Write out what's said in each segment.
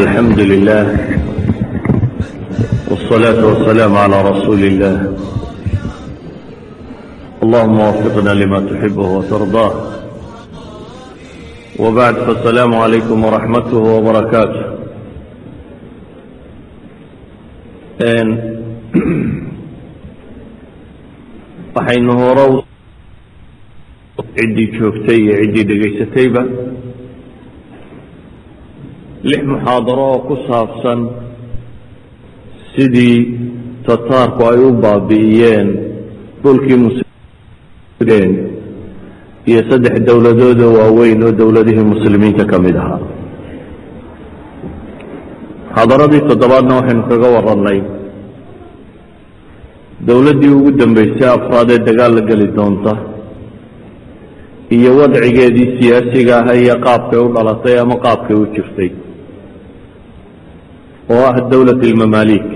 الحمد لله والصلاة والسلام على رسول الله اللهم وفقنا لما تحبه وترضاه وبعد فالسلام عليكم ورحمته وبركاته waxaynu hore ciddii joogtay iyo ciddii dhegaysatayba lix muxaadaro oo ku saabsan sidii tataarku ay u baabi'iyeen dhulkii muslimiin iyo saddex dowladood oo waaweyn oo dowladihii muslimiinta ka mid ahaa. Muxaadaradii toddobaadna waxaynu kaga warannay dowladdii ugu dambeysay afraad ee dagaal la geli doonta iyo wadcigeedii siyaasiga aha iyo qaabkay u dhalatay ama qaabkay u jirtay oo ah dowlat almamaalik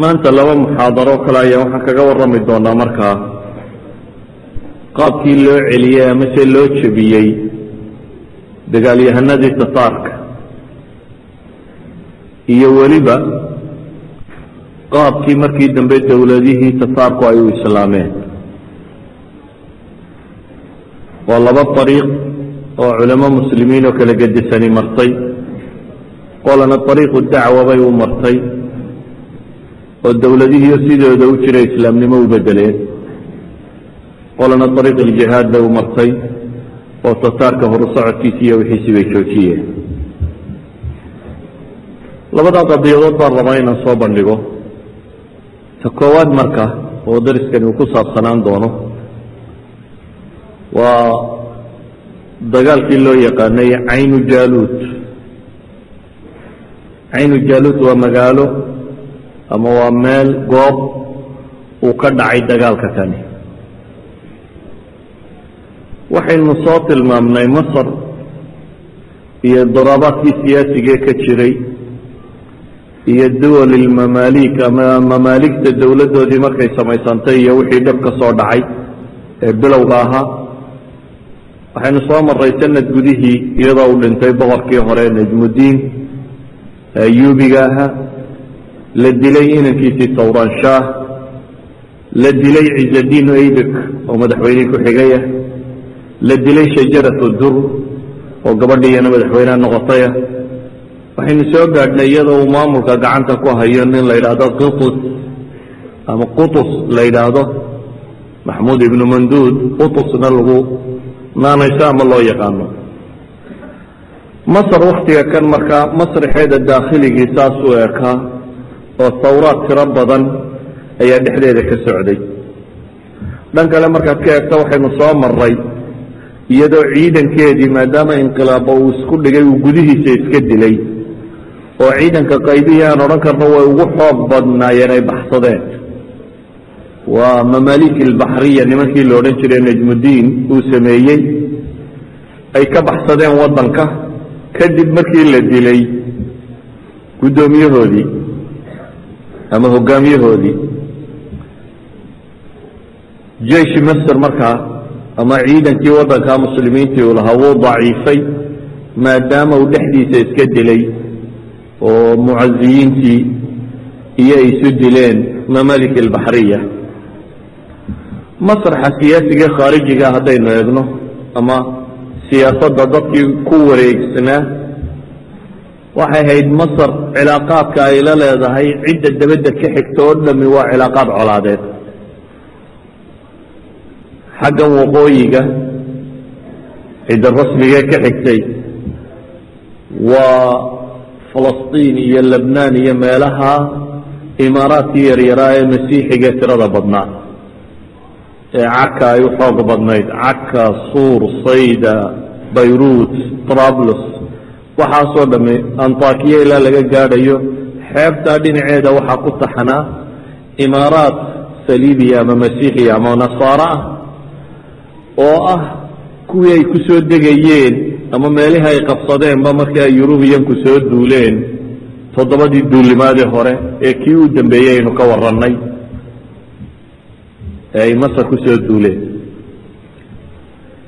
maanta laba muxaadaro kale ayaa waxaan kaga warrami doonaa markaa qaabkii loo celiyey ama se loo jebiyey dagaalyahanadii tataarka iyo weliba qaabkii markii dambe dowladihii tataarku ay u islaameen. Waa laba ariiq oo culamo muslimiin oo kala gedisani martay qolana ariiqu dacwa bay u martay oo dowladihiio sidooda u jira islaamnimo u bedeleen. Qolana ariiq iljihaad bay u martay oo tataarka horusocodkiisi iyo wixiisi bay joojiyeen. Labadaa qadiyadood baan rabaa inaan soo bandhigo. Ta koowaad marka oo dariskani uu ku saabsanaan doono waa dagaalkii loo yaqaanay caynu jaaluud caynu jaaluud waa magaalo ama waa meel goob uu ka dhacay dagaalka kani. Waxaynu soo tilmaamnay masar iyo daraabaadkii siyaasigee ka jiray iyo duwal ilmamaalik ama mamaaligta dowladdoodii markay samaysantay iyo wixii dhib ka soo dhacay ee bilowga ahaa. Waxaynu soo maray sanad gudihii iyadoo uu dhintay boqorkii hore najmudiin ayuubiga ahaa la dilay inankiisii tawran shaah la dilay ciizadiin aybik oo madaxweynihii ku-xigayah la dilay shajaratu dur oo gabadhiiyana madaxweyneha noqotayah waxaynu soo gaadhnay iyadoo uu maamulka gacanta ku hayo nin la yidhaahdo qutus ama qutus la yidhaahdo maxmuud ibnu manduud. Qutusna lagu naanayso ama loo yaqaano masar waktiga kan markaa masraxeeda saas u ekaa oo tawraad tiro badan ayaa dhexdeeda ka socday. Dhan kale markaad ka eegto waxaynu soo maray iyadoo ciidankeedii maadaama inqilaaba uu isku dhigay uu gudihiisa iska dilay oo ciidanka qaybihii aan odhan karno way ugu xoog badnaayeen ay baxsadeen. Waa mamaalik albaxriya nimankii la odhan jiray najmudiin uu sameeyey. Ay ka baxsadeen waddanka kadib markii la dilay guddoomiyahoodii ama hogaamiyahoodii jeishi master markaa ama ciidankii waddanka muslimiintii uu lahaa wuu daciifay maadaama uu dhexdiisa iska dilay oo mucaziyiintii iyo ay isu dileen mamalik albaxriya masraxa siyaasiga khaarijiga haddaynu eegno ama siyaasadda dadkii ku wareegsanaa waxay ahayd masar cilaaqaadka ay la leedahay cidda dabadda ka xigta oo dhami waa cilaaqaad colaadeed. Xaggan waqooyiga cidda rasmigee ka xigtay waa falastiin iyo lebnaan iyo meelaha imaaraadkii yaryaraa ee masiixiga tirada badnaa ee caka ay u xoog badnayd. Caka suur sayda bayruut trablus waxaasoo dhamme antakiya ilaa laga gaadhayo xeebtaa dhinaceeda waxaa ku taxnaa imaaraat saliibiya ama masiixiya ama nasaaro ah oo ah kuwii ay ku soo degayeen ama meelihii ay qabsadeenba markii ay yurubiyanku soo duuleen. Toddobadii duulimaadii hore ee kii u dambeeyey aynu ka warannay ee ay masar ku soo duuleen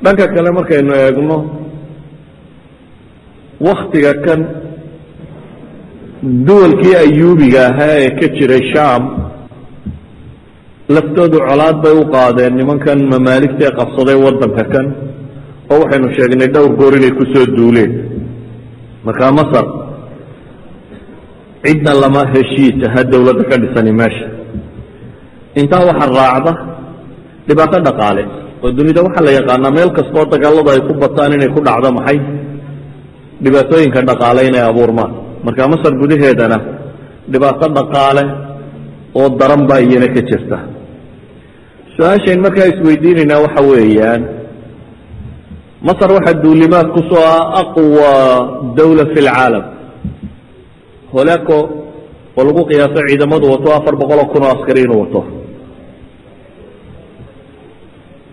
dhanka kale markaynu eegno waktiga kan duwalkii ayuubiga ahaa ee ka jiray sham laftoodu colaad bay u qaadeen nimankan mamaaligta ee qabsaday waddanka kan oo waxaynu sheegnay dhowr goor inay ku soo duuleen markaa masar cidna lama heshiis aha dowladda ka dhisani meesha. Intaa waxaa raacda dhibaato dhaqaale oo dunida waxaa la yaqaanaa meel kastoo dagaaladu ay ku bataan inay ku dhacdo maxay? Dhibaatooyinka dhaqaale inay abuurmaan. Marka masar gudaheedana dhibaato dhaqaale oo daran baa iyana ka jirta. Su'aashayn markaa isweydiinaynaa waxa weeyaan masar waxaa duulimaad ku soo ah aqwa dawla fi lcaalam. Holeco oo lagu qiyaaso ciidamadu wato afar boqol oo kun oo askari inuu wato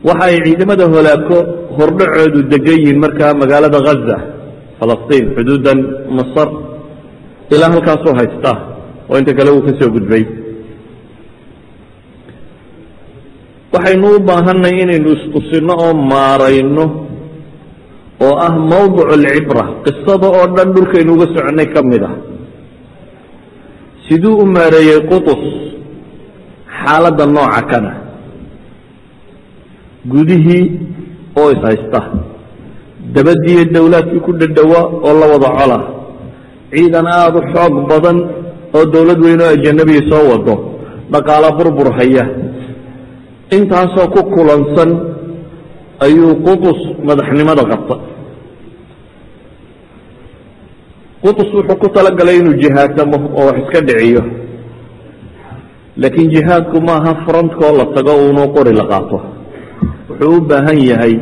waxa ay ciidamada holaako hordhacoodu degan yihiin markaa magaalada ghaza falastiin xuduudan masar. Ilaa halkaasuu haysta oo inta kale uu ka soo gudbay. Waxaynu u baahanay inaynu istusino oo maarayno oo ah mawdic alcibra qisada oo dhan dhulkaynu uga soconay ka mid ah. Siduu u maareeyey qutus xaaladda nooca kana gudihii oo ishaysta dabadiiyo dowlaadkii ku dhadhowaa oo la wada cola ciidan aada u xoog badan oo dowlad weyn oo ajanabiya soo wado. Dhaqaalo burbur haya. Intaasoo ku kulansan ayuu qutus madaxnimada qabta. Qutus wuxuu ku talagalay inuu jihaadamo oo wax iska dhiciyo. Laakiin jihaadku maaha frontkoo la tago uunuu qori la qaato wuxuu u baahan yahay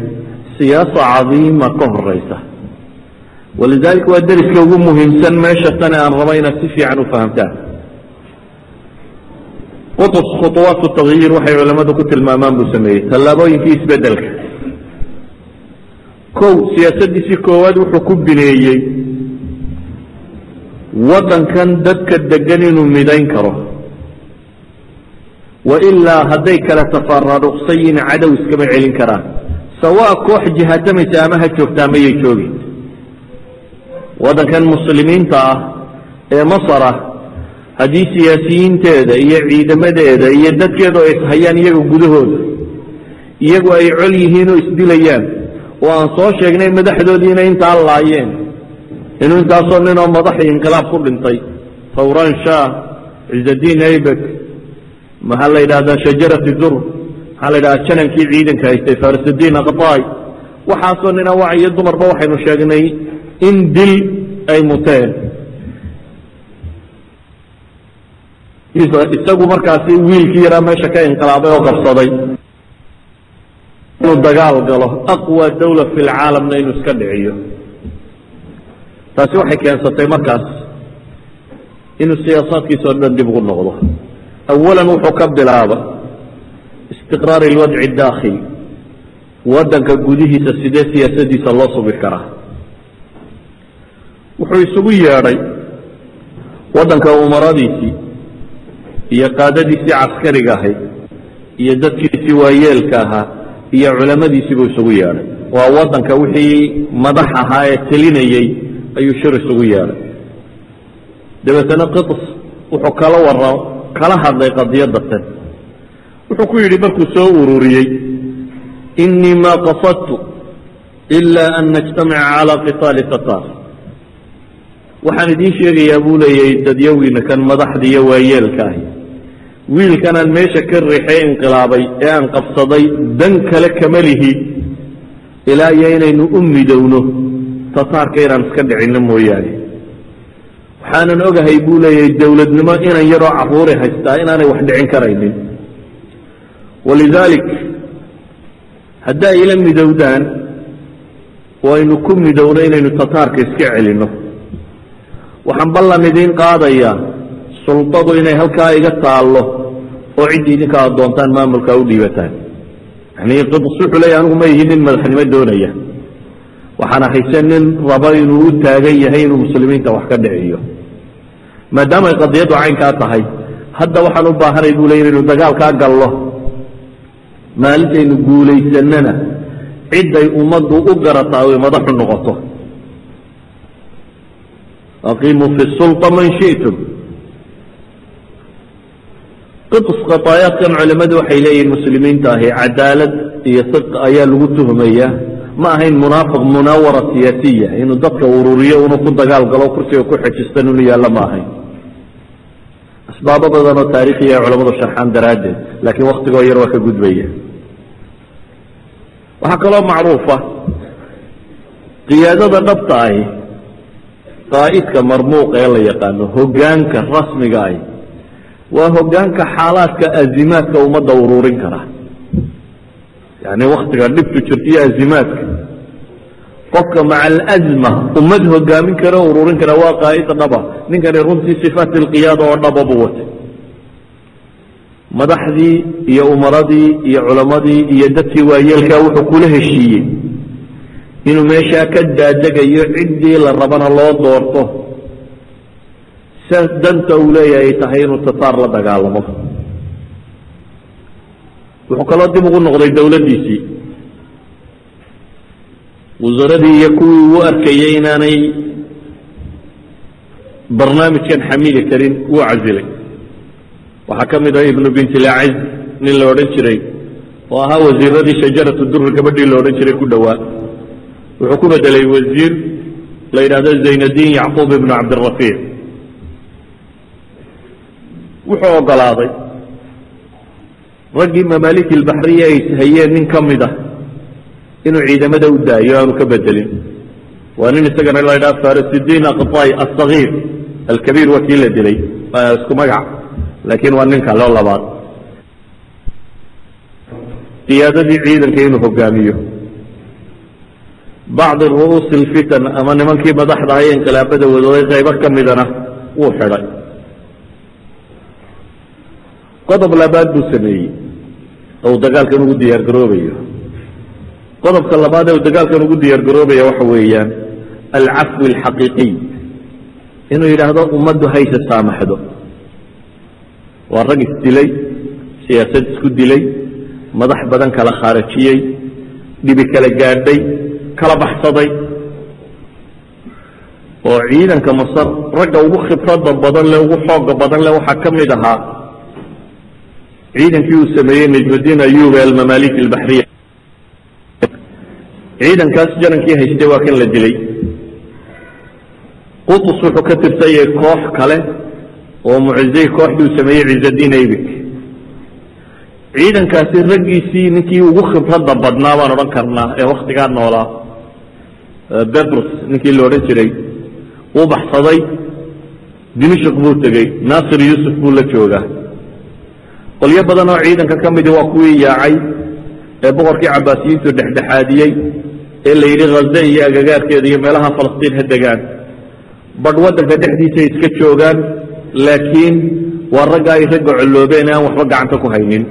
siyaasa cadiima ka horeysa walidaalika waa deriska ugu muhiimsan meesha tane aan raba inaad si fiican u fahamtaan qutus khuطuwaat takyiir waxay culamadu ku tilmaamaan buu sameeyey. Tallaabooyinkii isbeddelka kow siyaasaddiisii koowaad wuxuu ku bineeyey waddankan dadka degan inuu midayn karo wailaa hadday kala tafaraaruqsan yihiin cadow iskama celin karaan. Sawaa koox jihaatamaysa ama ha joogtaa mayay joogin. Waddankan muslimiinta ah ee masar ah haddii siyaasiyiinteeda iyo ciidamadeeda iyo dadkeedu ay ishayaan iyaga gudahooda iyagu ay col yihiin oo isdilayaan oo aan soo sheegnay madaxdoodiina intaa laayeen inuu intaasoo ninoo madaxii inqilaab ku dhintay fawran shah ciizadiin aybek maxaa la yidhahdaa shajarati dur maxaa la yidhahdaa janankii ciidanka haystay farisudiin aqtaay waxaasoo nina wac iyo dumarba waxaynu sheegnay in dil ay muteen. Isagu markaasi wiilkii yaraa meesha ka inqilaabay oo qabsaday. Inuu dagaal galo aqwa dawla fi lcaalamna inuu iska dhiciyo. Taasi waxay keensatay markaas inuu siyaasaadkiisa o dhan dib ugu noqdo awalan wuxuu ka bilaaba istiqraar ilwadci daakhili waddanka gudihiisa sidee siyaasadiisa loo sugi karaa wuxuu isugu yeedhay waddanka umaradiisii iyo qaadadiisii caskariga ahayd iyo dadkiisii waayeelka ahaa iyo culamadiisii buu isugu yeedhay waa waddanka wixii madax ahaa ee telinayey ayuu shir isugu yeedhay dabeetana qiطs wuxuu kala wara kala hadlay qadiyadda tan wuxuu ku yidhi markuu soo ururiyey inii ma qasadtu ila an najtamica calى qitaali tatar waxaan idiin sheegayaa buu leeyahay dadyawiina kan madaxda iyo waayeelka ahi. Wiilkanaan meesha ka riixay inqilaabay ee aan qabsaday dan kale kama lihi ilaa iyo inaynu u midowno tataarka inaan iska dhicinno mooyaane waxaanan ogahay buu leeyahay dowladnimo inan yaroo caruuri haystaa inaanay wax dhicin karaynin. Walidaalik haddi ay ila midowdaan waynu ku midowno inaynu tataarka iska celinno. Waxaan ballan idiin qaadayaa sultadu inay halkaa iga taallo oo ciddii idinka aad doontaan maamulkaa u dhiibataan. Yani qibs wuxuu leeyahy ma yihi nin madaxnimo doonaya. Waxaan ahayse nin raba inuu u taagan yahay inuu muslimiinta wax ka dhiciyo maadaamay qadiyaddu caynkaa tahay. Hadda waxaan u baahanay buu leeyihi inu dagaalkaa gallo. Maalintaynu guulaysanana cidday ummaddu u garataa ay madaxu noqoto. Aqiimuu fi sula man shi'tum. Qids culimmadu waxay leeyihiin muslimiinta ahi cadaalad iyo sidq ayaa lagu tuhmayaa. Ma ahayn munaafiq munaawara siyaasiya inuu dadka ururiyo una ku dagaal galo kursiga ku xejistan unu yaalla ma ahayn asbaabo badan oo taariikhiya ay culamadu sharxaan daraaddeed laakiin waktigoo yar waa ka gudbaya. Waxaa kaloo macruufa qiyaadada dhabta ahi qaa'idka marmuuqa ee la yaqaano hogaanka rasmiga ahi waa hogaanka xaalaadka azimaadka ummadda ururin kara. Yani waktiga dhibtu jirta iyo azimaadka qofka maca alazma ummad hogaamin kara ururin kara waa qaa'id dhaba. Ninkani runtii sifaat alqiyaada oo dhaba buu watay. Madaxdii iyo umaradii iyo culammadii iyo dadkii waayeelkaa wuxuu kula heshiiyey inuu meeshaa ka daadegayo ciddii la rabana loo doorto. Saas danta uu leeyahay tahay inuu tataar la dagaalamo. Wuxuu kaloo dib ugu noqday dowladdiisii wasaaradii iyo kuwii uu arkayay inaanay barnaamijkan xamili karin wuu casilay. Waxaa ka mid ah ibnu bintilaaciz nin la odhan jiray oo ahaa wasiiradii shajaratu duri gabadhii la odhan jiray ku dhowaa. Wuxuu ku bedelay wasiir la yidhahdo zaynadiin yacquub ibnu cabdirafiic wuxuu ogolaaday raggii mamaalik ilbaxriya ay hayeen nin ka mid ah inuu ciidamada u daayo aanu ka bedelin. Waa nin isagana la ydhaha farisidiin aqطay asagiir alkabiir waa kii la dilay isku magac laakiin waa nin kale oo labaad. Qiyaadadii ciidanka inuu hogaamiyo. Bacdi ru'uusi اlfitan ama nimankii madaxda ahay inqilaabada wadooday qaybo ka midana wuu xidhay. Qodob labaad buu sameeyey. Oo uu dagaalkan ugu diyaar garoobayo qodobka labaad ee uu dagaalkan ugu diyaar garoobaya waxa weeyaan alcafwi alxaqiiqiy inuu yidhaahdo ummaddu hayse saamaxdo. Waa rag isdilay siyaasad isku dilay madax badan kala khaarajiyey dhibi kala gaadhay kala baxsaday. Oo ciidanka masar ragga ugu khibrada badan le ugu xooga badan le waxaa ka mid ahaa ciidankii uu sameeyey najmudiin ayub ee almamaalik albaxriya ciidankaas janankii haystay waa kan la dilay. Qutus wuxuu ka tirsan koox kale oo mucizey kooxdii uu sameeyey cizadiin aybik. Ciidankaasi raggiisii ninkii ugu khibrada badnaa baan odhan karnaa ee waktigaa noolaa bebrus ninkii la odhan jiray wuu baxsaday dimishik buu tegey naasir yuusuf buu la joogaa. Qolyo badan oo ciidanka ka midi waa kuwii yaacay ee boqorkii cabaasiyiintu dhexdhexaadiyey ee la yidhi khaze iyo agagaarkeeda iyo meelaha falastiin ha degaan. Badh waddanka dhexdiisay iska joogaan laakiin waa ragga ay ragga colloobeen aan waxba gacanta ku haynin.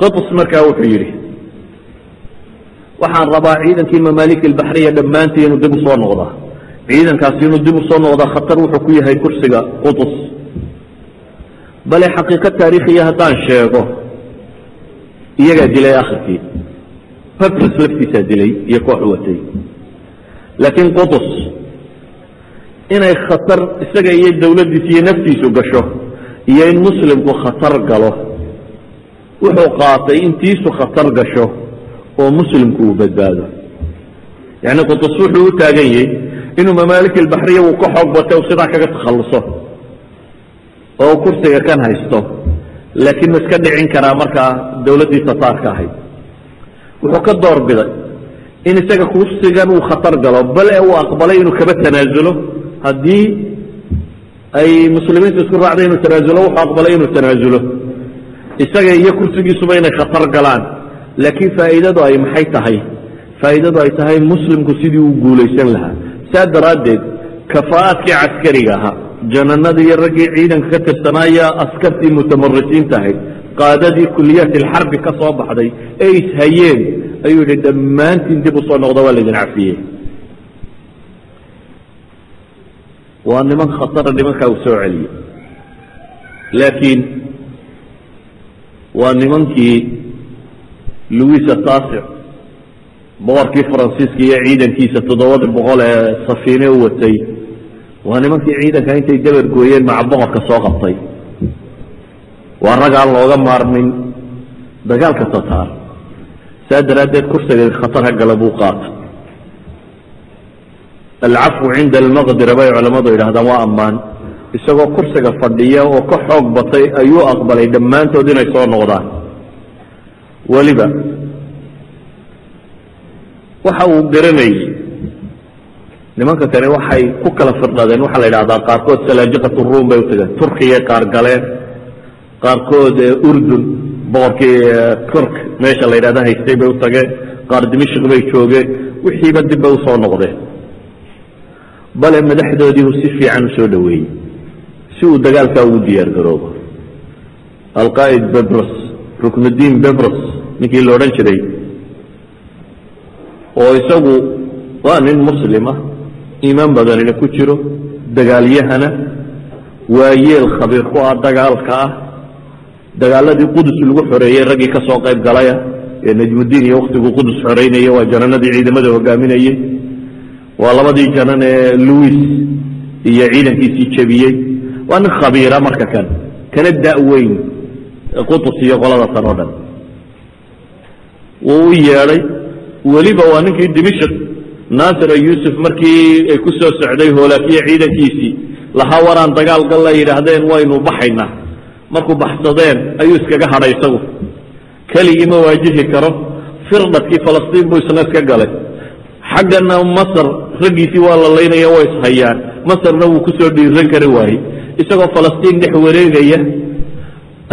Qatus markaa wuxuu yidhi waxaan rabaa ciidankii mamaalik albaxriya dhammaantii inuu dib u soo noqdaa. Ciidankaasi inuu dib u soo noqdaa khatar wuxuu ku yahay kursiga qutus bale xaqiiqo taariikhiya haddaan sheego iyagaa dilay akhirkii petrus laftiisaa dilay iyo koox watay. Laakiin qutus inay khatar isaga iyo dawladdiisa iyo naftiisu gasho iyo in muslimku khatar galo wuxuu qaatay intiisu khatar gasho oo muslimku uu badbaado. Yacni qutus wuxuu u taagan yahay inuu mamaalik albaxriya uu ka xoog batay u sidaa kaga takhalluso oo kursiga kan haysto laakiin ma iska dhicin karaa markaa dawladdii tataarka ahayd wuxuu ka door biday in isaga kursigan uu khatar galo bale uu aqbalay inuu kaba tanaasulo. Haddii ay muslimiintu isku raacday inuu tanaasulo wuxuu aqbalay inuu tanaasulo. Isaga iyo kursigiisuba inay khatar galaan. Laakiin faa'iidadu ay maxay tahay? Faa'iidadu ay tahay muslimku sidii uu guulaysan lahaa. Saa daraaddeed kafaa'adkii caskariga ahaa jananadii iyo raggii ciidanka ka tirsanaya askartii mutamarisiinta ahayd qaadadii kuliyaati alxarbi ka soo baxday ee ishayeen ayuu yidhi dhammaantiin dib u soo noqda waa laydin cafiyey waa niman khatara nimankaa uu soo celiyey laakiin waa nimankii louisa taasic boqorkii faransiiska iyo ciidankiisa toddobada boqol ee safiine u watay waa nimankii ciidanka intay dabar gooyeen maca boqorka soo qabtay waa rag aan looga maarmin dagaalka tataar saa daraaddeed kursiga khatar hagala buu qaata alcafwu cinda almaqdira bay culammadu yidhahdaan waa ammaan. Isagoo kursiga fadhiya oo ka xoog batay ayuu aqbalay dhammaantood inay soo noqdaan. Weliba waxa uu garanayey nimanka kani waxay ku kala firdhadeen waxaa la yidhahdaa qaarkood salaajiqat ruum bay utageen turkiyay qaar galeen qaarkood urdun boqorkii turk meesha la yidhahda haystay bay u tageen qaar dimishk bay joogeen wixiiba dib bay u soo noqdeen bale madaxdoodiibu si fiican u soo dhoweeyey si uu dagaalkaa ugu diyaar garoobo. Alqaa'id bebros ruknudiin bebros ninkii la odhan jiray oo isagu waa nin muslima iimaan badanina ku jiro dagaalyahana waayeel khabiir ku ah dagaalka ah dagaaladii qudus lagu xoreeyey raggii ka soo qayb galaya ee najmudiin iyo wakhtiguu qudus xoreynaya waa jananadii ciidamada hogaaminayey waa labadii janan ee louis iyo ciidankiisii jebiyey. Waa nin khabiira marka kan kana da-weyn qutus iyo qolada tan oo dhan. Wuu u yeedhay weliba waa ninkii dimishk naasir yuusuf markii ay ku soo socday hoolaakiya ciidankiisii lahaa waraan dagaal galla yidhaahdeen waynu baxaynaa markuu baxsadeen ayuu iskaga hadhay isagu. Keligii ma waajihi karo firdhadkii falastiin buu isna iska galay. Xaggana masar raggiisii waa la laynaya waa ishayaan masarna wuu ku soo dhiiran kari waayey. Isagoo falastiin dhex wareegaya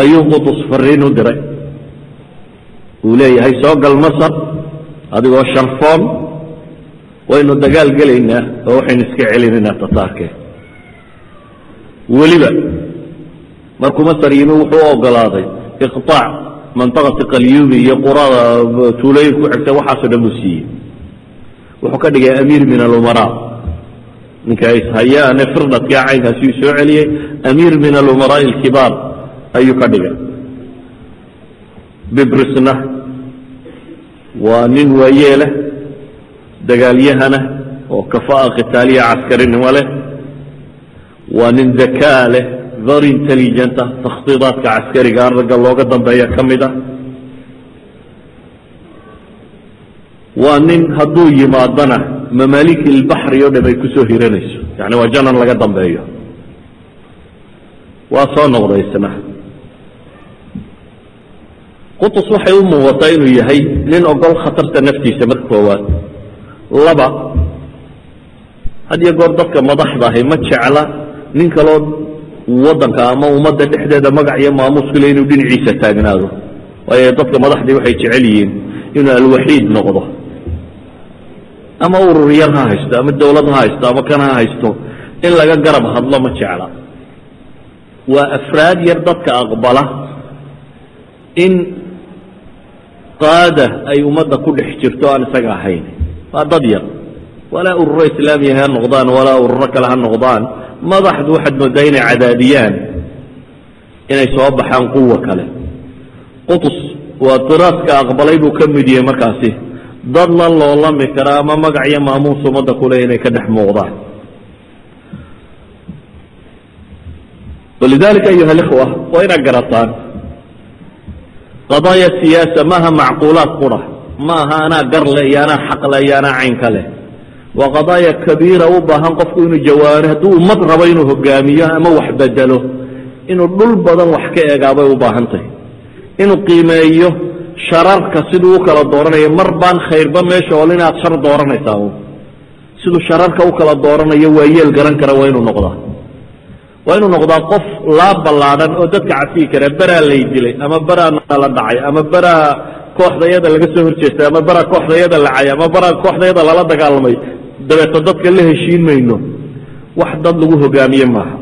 ayuu qutus fariin u diray. Uu leeyahay soo gal masar adigoo sharfoon. Waynu dagaal gelaynaa oo waxaynu iska celinaynaa tataarkee weliba markuu masar yimi wuxuu ogolaaday iqطaac manطaqati qalyubi iyo qurada tuulooyin ku xigta waxaasoo dhan buu siiyey. Wuxuu ka dhigay amiir min alumara. Ninka ishayaane firdhadkaa caynkaasi uu soo celiyey amiir min alumaraai alkibaar ayuu ka dhigay. Bibrisna waa nin waayeeleh dagaalyahana oo kafaa khitaaliya caskarinimo leh. Waa nin zakaa leh very intelligent ah takhdiidaadka caskariga ragga looga dambeeya ka mid ah waa nin hadduu yimaadana mamaalik ilbaxri oo dham ay ku soo hiranayso yani waa janan laga dambeeyo. Waa soo noqday qutus waxay u muuqataa inuu yahay nin ogol khatarta naftiisa marka koowaad. Laba had iyo goor dadka madaxda ahi ma jecla nin kaloo waddanka ama ummadda dhexdeeda magac iyo maamuus kule inuu dhinaciisa taagnaado. Waayo dadka madaxdii waxay jecel yihiin inuu alwaxiid noqdo. Ama urur yar ha haysto ama dawlad ha haysto ama kan ha haysto in laga garab hadlo ma jecla. Waa afraad yar dadka aqbala in qaada ay ummadda ku dhex jirto aan isaga ahayn. Waa dad yar. Walaa ururo islaamiya ha noqdaan walaa ururo kale ha noqdaan madaxdu waxaad moodaa inay cadaadiyaan inay soo baxaan quwa kale. Qutus waa diraaska aqbalay buu ka mid yahay markaasi. Dad la loolami kara ama magac iyo maamuus ummadda kule inay ka dhex muuqdaan. Walidalika ayuha alikhwa waa inaad garataan. Qadaaya siyaasa maaha macquulaad qura ma aha anaa gar le iyo anaa xaq le iyo anaa caynka leh waa qadaaya kabiira u baahan qofku inuu jawaari hadduu ummad rabo inuu hogaamiyo ama wax bedelo inuu dhul badan wax ka eegaabay u baahan tahay. Inuu qiimeeyo shararka siduu u kala dooranayo mar baan khayrba meesha ool inaad shar dooranaysaa siduu shararka u kala dooranayo waa yeel garan kara waa inuu noqdaa. Waa inuu noqdaa qof laa ballaadhan oo dadka cafiyi kara beraa lay dilay ama beraa la dhacay ama beraa kooxdayada laga soo horjeestay ama beraa kooxdayada lacay ama beraa kooxdayada lala dagaalamay dabeeto dadka la heshiin mayno wax dad lagu hogaamiye maaha.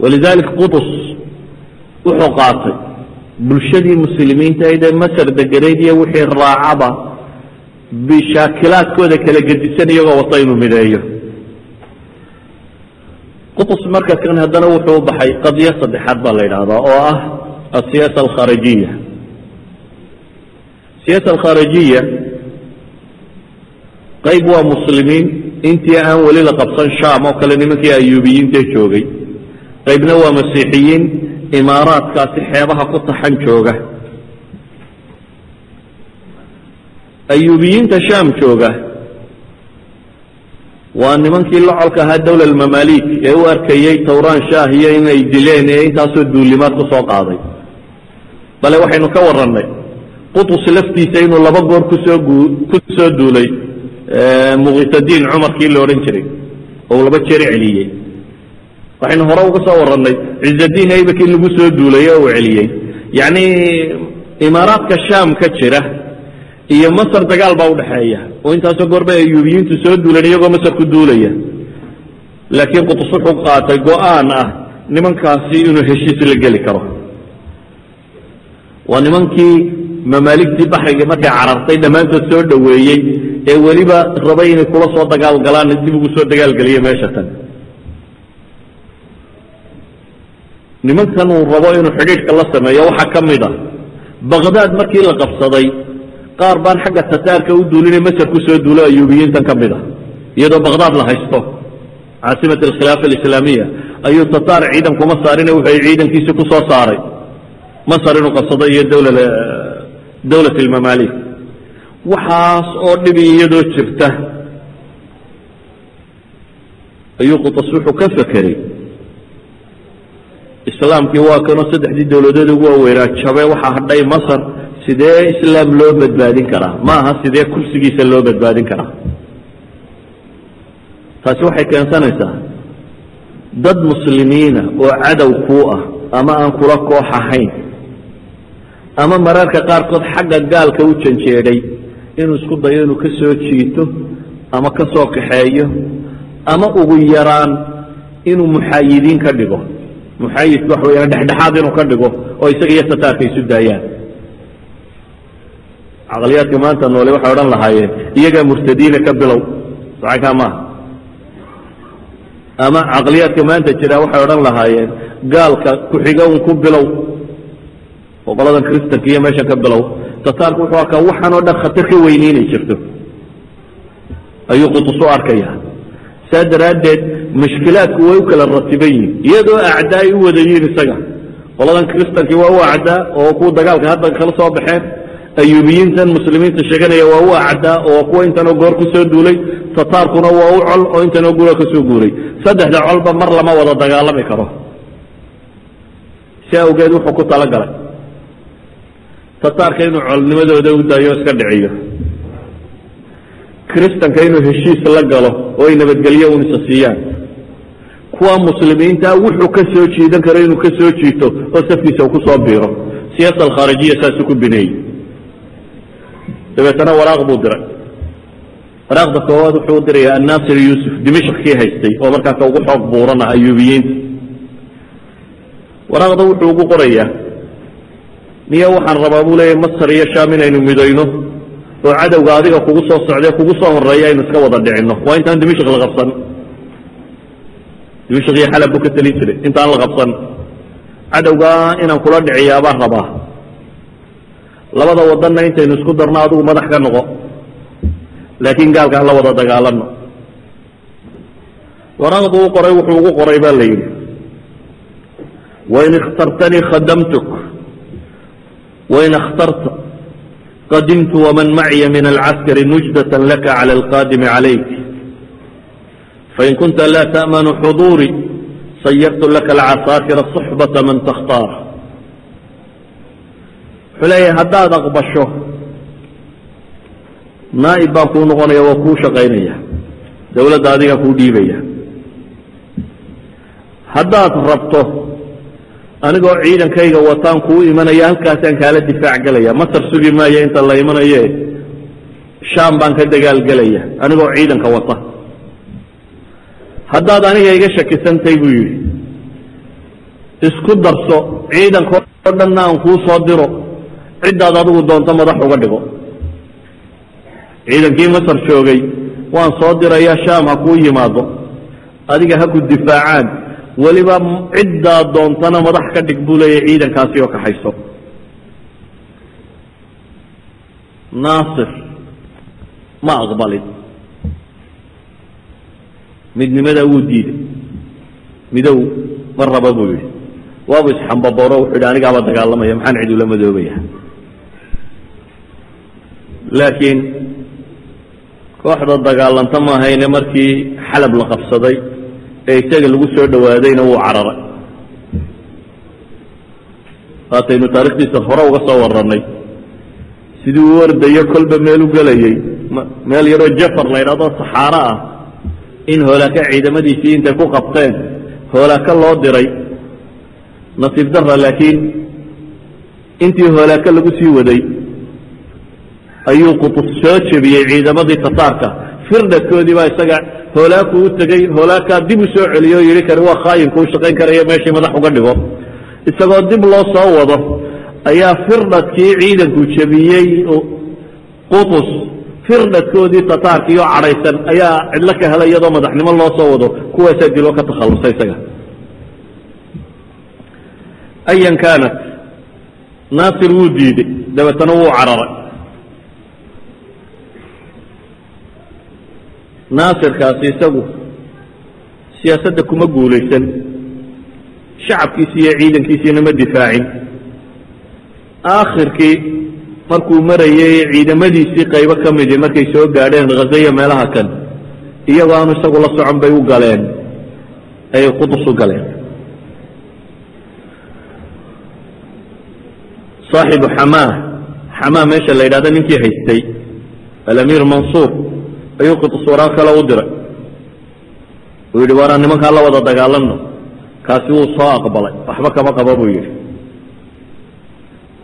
Walidalik qutus wuxuu qaatay bulshadii muslimiinta aydee masar deganayd iyo wixii raacaba bishaakilaadkooda kala gedisan iyagoo wata inuu mideeyo. Qutus marka kan haddana wuxuu baxay qadiyo saddexaad baa la yidhaahdaa oo ah asiyaasa alkharijiya siyaasa alkharijiya qayb waa muslimiin intii aan weli la qabsan sham oo kale nimankii ayuubiyiinta joogay. Qaybna waa masiixiyiin imaaraadkaasi xeebaha ku taxan jooga. Ayuubiyiinta sham jooga waa nimankii locolka ahaa dowla almamaalik ee u arkayey tawraan shaah iyo inay dileen ee intaasoo duulimaad ku soo qaaday. Bale waxaynu ka warannay qutus laftiisa inuu laba goor ku soo ku soo duulay muqitadiin cumarkii la odhan jiray oo laba jeer celiyey waxaynu hore uga soo warannay cizadiin aybakii lagu soo duulay uu celiyey yacni imaaraadka sham ka jira iyo masar dagaal baa udhaxeeya oo intaasoo goor bay ayuubiyiintu soo duuleen iyagoo masar ku duulaya. Laakiin qutus wuxuu qaatay go'aan ah nimankaasi inuu heshiis la geli karo. Waa nimankii mamaaligtii baxriga markay carartay dhammaantood soo dhoweeyey ee weliba rabay inay kula soo dagaal galaan dib ugu soo dagaalgeliya meesha tan. Nimankan uu rabo inuu xidhiidhka la sameeyo waxaa ka mid a baqdaad markii la qabsaday qaar baan xagga tataarka u duulinay masar ku duulo ayuubiyiintan ka mid a iyadoo baqdaad la haysto caasimat alkhilaafa alislaamiya ayuu tataar ciidan kuma saarine wuxuu ciidankiisi ku saaray. Masar inuu qabsado iyo dowla dowlat almamaalik waxaas oo dhibi iyadoo jirta ayuu qutas wuxuu ka fekeray. Islaamkii waa kanoo saddexdii dowladood ugu waaweynaa. Jabe waxaa hadhay masar sidee islaam loo badbaadin karaa? Ma aha sidee kursigiisa loo badbaadin karaa? Taasi waxay keensanaysaa dad muslimiina oo cadow kuu ah ama aan kula koox ahayn ama mararka qaarkood xagga gaalka u janjeedhay inuu isku dayo inuu ka soo jiito ama ka soo kaxeeyo ama ugu yaraan inuu muxaayidiin ka dhigo. Muxaayidka waxa weyaan dhexdhexaad inuu ka dhigo oo isaga iyo tataarka isu daayaan. Caqliyaadka maanta noole waxay odhan lahaayeen iyagaa murtadiina ka bilow. Sacankaa maaha ama caqliyaadka maanta jira waxay odhan lahaayeen gaalka ku-xiga un ku bilow. Oo qoladan kristanka iyo meeshan ka bilow tataarku wuxuu arkaa waxaan oo dhan khatar ka weyni inay jirto. Ayuu qutus u arkaya saa daraaddeed mushkilaadku way u kala ratiban yihiin iyadoo acdaa ay u wadayiin isaga. Qoladan kristankii waa u acdaa oo kuwa dagaalka hadda kala soo baxeen. Ayuubiyiintan muslimiinta sheeganaya waa u acdaa oo kuwa intanoo goor ku soo duulay. Tataarkuna waa u col oo intanoo gura ka soo guuray saddexda colba mar lama wada dagaalami karo. Si awgeed wuxuu ku talagalay tataarka inuu colnimadooda u daayo iska dhiciyo. Kristanka inuu heshiis la galo oo ay nabadgelyo unisa siiyaan. Kuwa muslimiinta wuxuu ka soo jiidan karo inuu ka soo jiito oo safkiisa uu ku soo biiro. Siyaasa alkhaarijiya saasu ku bineeyey. Dabeetana waraaq buu diray. Waraaqda koowaad wuxuu u diraya annaasir yuusuf dimashq kii haystay oo markaasa ugu xoog buurana ayuubiyiinta. Waraaqda wuxuu ugu qorayaa niyo waxaan rabaa buu leeyahy masar iyo sham inaynu midayno. Oo cadowga adiga kugu soo socdee kugu soo horreeya aynu iska wada dhicinno. Waa intaan dimashq la qabsan. Dimashq iyo xalab buu ka talin jiray intaan la qabsan. Cadowgaa inaan kula dhiciyaa baan rabaa. Labada wadanna intaynu isku darno adigu madax ka noqo. Laakiin gaalka hala wada dagaalano waraaqdu u qoray wuxuu ugu qoray ba la yidhi wain ikhtartanii khadamtuk wain اkhtarta qadimtu wman macya min alcaskari nujdaة laka calى alqadimi calayk fain kunta la taأmanu xuduuri sayartu laka alcasaakira صuxbaةa man takhtaar wuxuu leeyahay haddaad aqbasho naa'ib baan kuu noqonaya waa kuu shaqaynaya dowladda adigaa kuu dhiibaya haddaad rabto anigoo ciidankayga wataan kuu imanaya halkaasaan kaala difaac gelaya masar sugi maayo inta la imanaye sham baan ka dagaalgelaya anigoo ciidanka wata. Haddaad aniga iga shakisantay buu yidhi. Isku darso ciidanka oo dhanna aan kuu soo diro. Ciddaad adigu doonto madax uga dhigo. Ciidankii masar joogay waan soo dirayaa sham ha kuu yimaado. Adiga ha ku difaacaan weliba ciddaa doontana madax ka dhig buu leeyahy ciidankaasi oo kaxayso naasir ma aqbalin. Midnimadaa wuu diiday midow ma raba buu yidhi. Waabu isxambabooro wuxuu yidhi anigaaba dagaalamaya maxaan cid ula madoobaya laakiin kooxda dagaalanta maahayne markii xalab la qabsaday ee isaga lagu soo dhowaadayna wuu cararay. Waataynu taarikhdiisa hore uga soo warannay sidii u ordayo kolba u gelayey meel yaroo jafar la ydhahdo saxaaro ah. In hoolaaka ciidamadiisii intay ku qabteen hoolaaka loo diray. Nasiib dara laakiin intii hoolaaka lagu sii waday ayuu qutus soo jebiyey ciidamadii tataarka firdhadkoodii baa isaga hoolaaku u tegey hoolaakaa dib u soo celiyo o yidhi kani waa khaayinku u shaqayn karaya meeshii madax uga dhigo. Isagoo dib loo soo wado ayaa firdhadkii ciidanku jebiyey qutus firdhadkoodii tataarkii oo cadhaysan ayaa cidlo ka helay iyadoo madaxnimo loo soo wado kuwaasaa diloo ka takhallusay isaga. Ayan kaanat naasir wuu diiday dabeetana wuu cararay naasirkaasi isagu siyaasadda kuma guulaysan. Shacabkiisi iyo ciidankiisiina ma difaacin. Aakhirkii markuu marayay ciidamadiisii qaybo ka midi markay soo gaadheen khazaya meelaha kan iyagoo aanu isagu la socon bay u galeen ayay qudus u galeen. Saaxibu xamaa xamaa meesha la yidhahdo ninkii haystay alamiir mansuur ayuu qudus waraan kale u diray. Uu yidhi waanaan nimankaa la wada dagaalanno. Kaasi wuu soo aqbalay. Waxba kama qabo buu yidhi.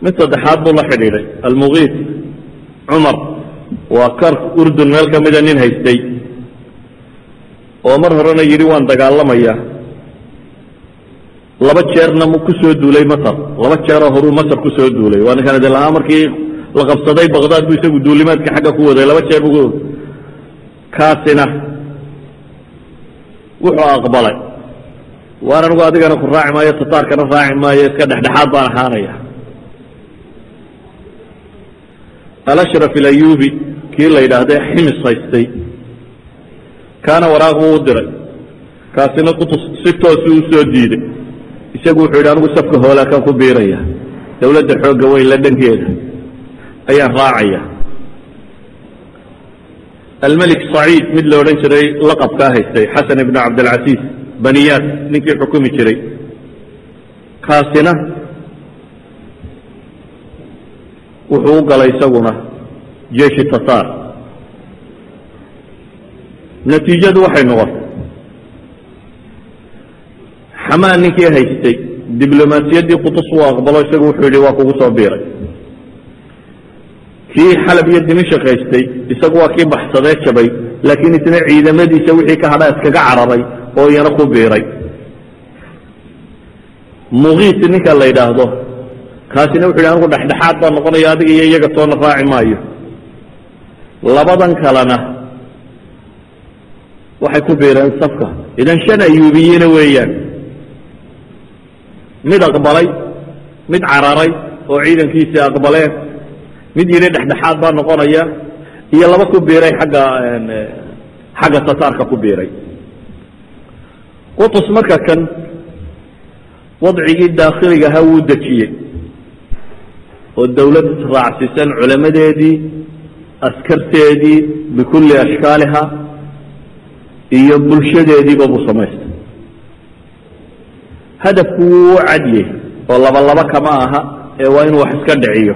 Mid saddexaad buu la xidhiidhay. Almugiis cumar waa kar urdun meel ka mida nin haystay. Oo mar horena yidhi waan dagaalamayaa. Laba jeerna ku soo duulay masar. Laba jeeroo horuu masar ku soo duulay. Waa ninkan de lahaa markii la qabsaday baqdaad buu isagu duulimaadka xagga ku waday. Laba jeer bu kaasina. Wuxuu aqbalay. Waan anigu adigana ku raaci maayo tataarkana raaci maayo iska dhexdhexaad baan ahaanaya. Alashraf ilayubi kii la yidhaahde ximis haystay kaana waraaq buu u diray. Kaasina qutus si toosu u soo diiday. Isagu wuxuu yidhi anigu safka hoolaakaan ku biiraya. Dowladda xoogga weyn la dhankeeda. Ayaan raacaya almelik saciid mid la odhan jiray laqabkaa haystay. Xasan ibnu cabdilcasiis baniyaad ninkii xukumi jiray. Kaasina wuxuu u galay isaguna jeeshi tataar natiijadu waxay noqotay. Xamaa ninkii haystay diblomaasiyaddii qutus uu aqbalo isagu wuxuu yidhi waa kugu soo biiray kii xalab iyo dimashik haystay isagu waa kii baxsadee jabay laakiin isna ciidamadiisa wixii ka hadha iskaga cararay oo iyana ku biiray. Mugiis ninka la yidhaahdo kaasina wuxu yidhi anigu dhexdhexaad baa noqonaya adiga iyo iyaga toona raaci maayo. Labadan kalena waxay ku biireen safka. Idan shan ayuubiyiina weeyaan. Mid aqbalay mid cararay oo ciidankiisii aqbaleen mid yidhi dhexdhexaad baa noqonaya iyo laba ku biiray xagga xagga tataarka ku biiray. Qutus marka kan wadcigii daakhiliga ahaa wuu dejiyey oo dawlad raacsisan culamadeedii askarteedii bikulli ashkaaliha iyo bulshadeediiba buu samaystay. Hadafku wuu u cadyey oo laba laba kama aha ee waa inuu wax iska dhiciyo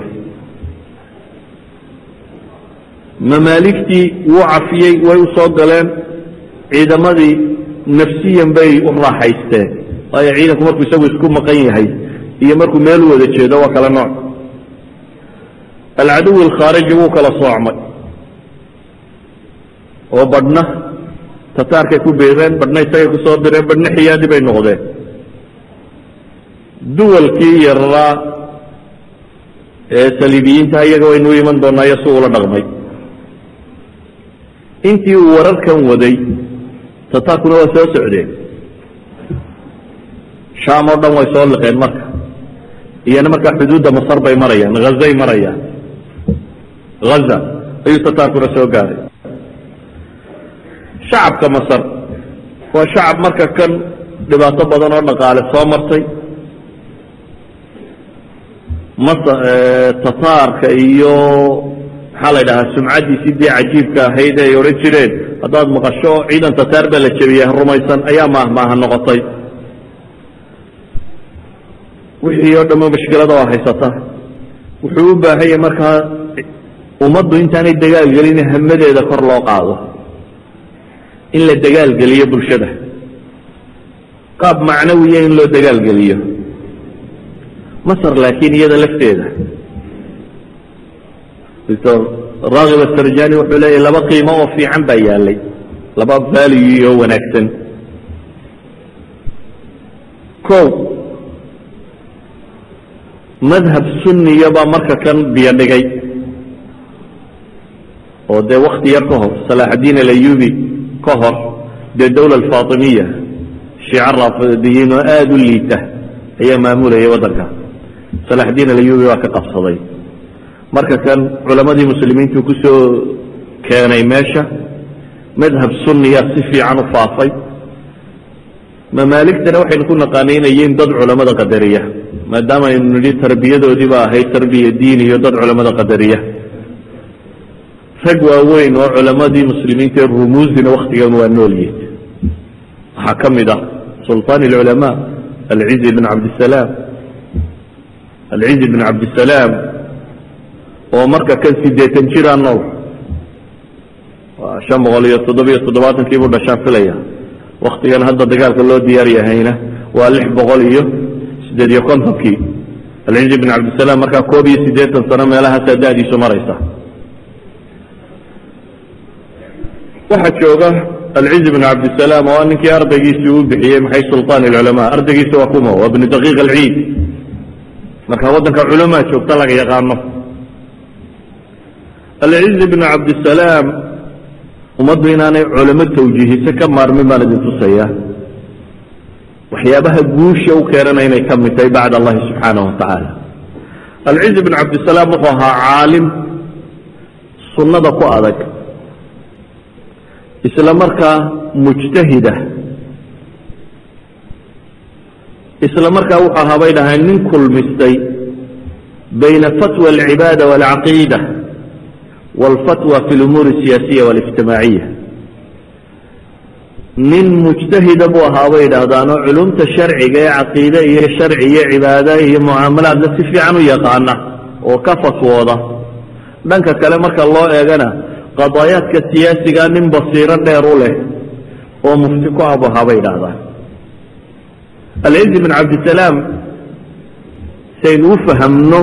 mamaaligtii wuu cafiyey way u soo galeen ciidamadii nafsiyan bay u raaxaysteen. Waayo ciidanku markuu isagu isku maqan yahay iyo markuu meel u wada jeedo waa kala nooc. Alcaduwi alkhaariji wuu kala soocmay oo badhna tataarkay ku biireen badhna isagay ku soo direen badhna xiyaadi bay noqdeen. Duwalkii yararaa ee saliibiyiinta iyaga waynu u iman doonaa iyo si uula dhaqmay intii uu wararkan waday tataarkuna waa soo socdeen. Shaam oo dhan way soo liqeen marka. Iyana markaa xuduudda masar bay marayaan hazay marayaan. Haza ayuu tataarkuna soo gaaray. Shacabka masar waa shacab marka kan dhibaato badan oo dhaqaale soo martay. Mas tataarka iyo maxaa la ydhahaa sumcaddiisii dee cajiibka ahayd ay odhan jireen? Haddaad maqasho ciidan tataar baa la jebiyey rumaysan ayaa maahmaaha noqotay. Wixii oo dhammo mashkilada oo haysata. Wuxuu u baahan yahay markaa ummaddu intaanay dagaal gelin hamadeeda kor loo qaado. In la dagaal geliyo bulshada. Qaab macnawiya in loo dagaal geliyo. Masr laakiin iyada lafteeda raakib asarjani wuxuu leeyahy laba qiimo oo fiican baa yaalay. Laba value oo wanaagsan. O madhab suniya baa marka kan biyo dhigay. Oo dee wakti yar ka hor salaaxdiin alayubi ka hor dee dawla alfatimiya shiica raafidiyiin oo aada u liita ayaa maamulayay waddanka salaxdiin alayubi waa ka qabsaday marka kan culamadii muslimiintu ku soo keenay meesha madhab suniya si fiican u faafay. Mamaaligtana waxaynu ku naqaanaynayeen dad culamada qadariya maadaama aynu nidhi tarbiyadoodii ba ahayd tarbiya diin iyo dad culamada qadariya. Rag waaweyn oo culamadii muslimiinta ee rumuusina waktigan waa noolyihin waxaa ka mid ah sulطaan اlculamaa alcizi bn cabdisalaam alcizi bn cabdisalaam oo marka kan sideetan jiraa nool. Shan boqol iyo toddobiyo toddobaatankii buu dhashaan filaya. Waktigan hadda dagaalka loo diyaar yahayna waa lix boqol iyo sideed iyo kontonkii. Alcizi bn cabdisalaam markaa koob iyo siddeetan sano meelahaasaa da'diisu maraysa. Waxaa jooga alcizi bn cabdisalaam oo ninkii ardaygiisii uu bixiyey maxay sulطaan اlculamaa ardaygiisi waa kuma waa bnu daqiiq alciid. Marka waddanka culamaa joogta laga yaqaano alcizi bn cabdisalaam ummaddu inaanay culamo tawjiihise ka maarmin baan idin tusaya waxyaabaha guusha u keenana inay ka mid tahay bacd allahi subxaanaه wa tacaala alcizi bn cabdisalaam wuxuu ahaa caalim sunnada ku adag isla markaa mujtahida. Isla markaa wuxuu ahaa bay dhahayn nin kulmistay bayna fatwa alcibaada wاlcaqiida wاlfatwa fi اlumuur الsiyaasiya wاlijtimaaciya nin mujtahida buu ahaa bay idhaahdaanoo culumta sharciga ee caqiide iyo sharci iyo cibaada iyo mucaamalaadna si fiican u yaqaana oo ka fatwooda dhanka kale marka loo eegana qadaayaadka siyaasiga nin basiiro dheer u leh oo mufti ku abu ahaa bay idhaahdaan alcizi bn cabdisalaam saynu u fahamno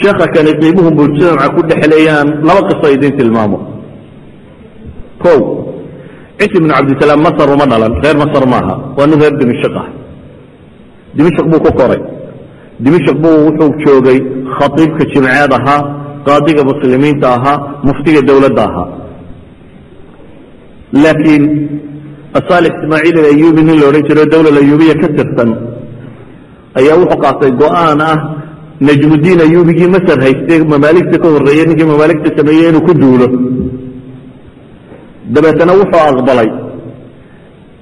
sheekha qiimuhu mujtamaca ku dhexleeyaan laba qiso idin tilmaamo. O cizi bn cabdisalaam masr uma dhalan reer masr maaha waa nin reer dimishq ah. Dimishq buu ku koray. Dimishq buu wuxuu joogay khatiibka jimceed ahaa qaadiga muslimiinta ahaa muftiga dowladda ahaa. Laakiin asaalix ismaaciil alayubi nin la odhan jiro dowla ayubiya ka tirsan ayaa wuxuu qaatay go'aan ah najmudiin ayubigii masar haystay mamaaligta ka horreeyey ninkii mamaaligta sameeyey inuu ku duulo. Dabeetana wuxuu aqbalay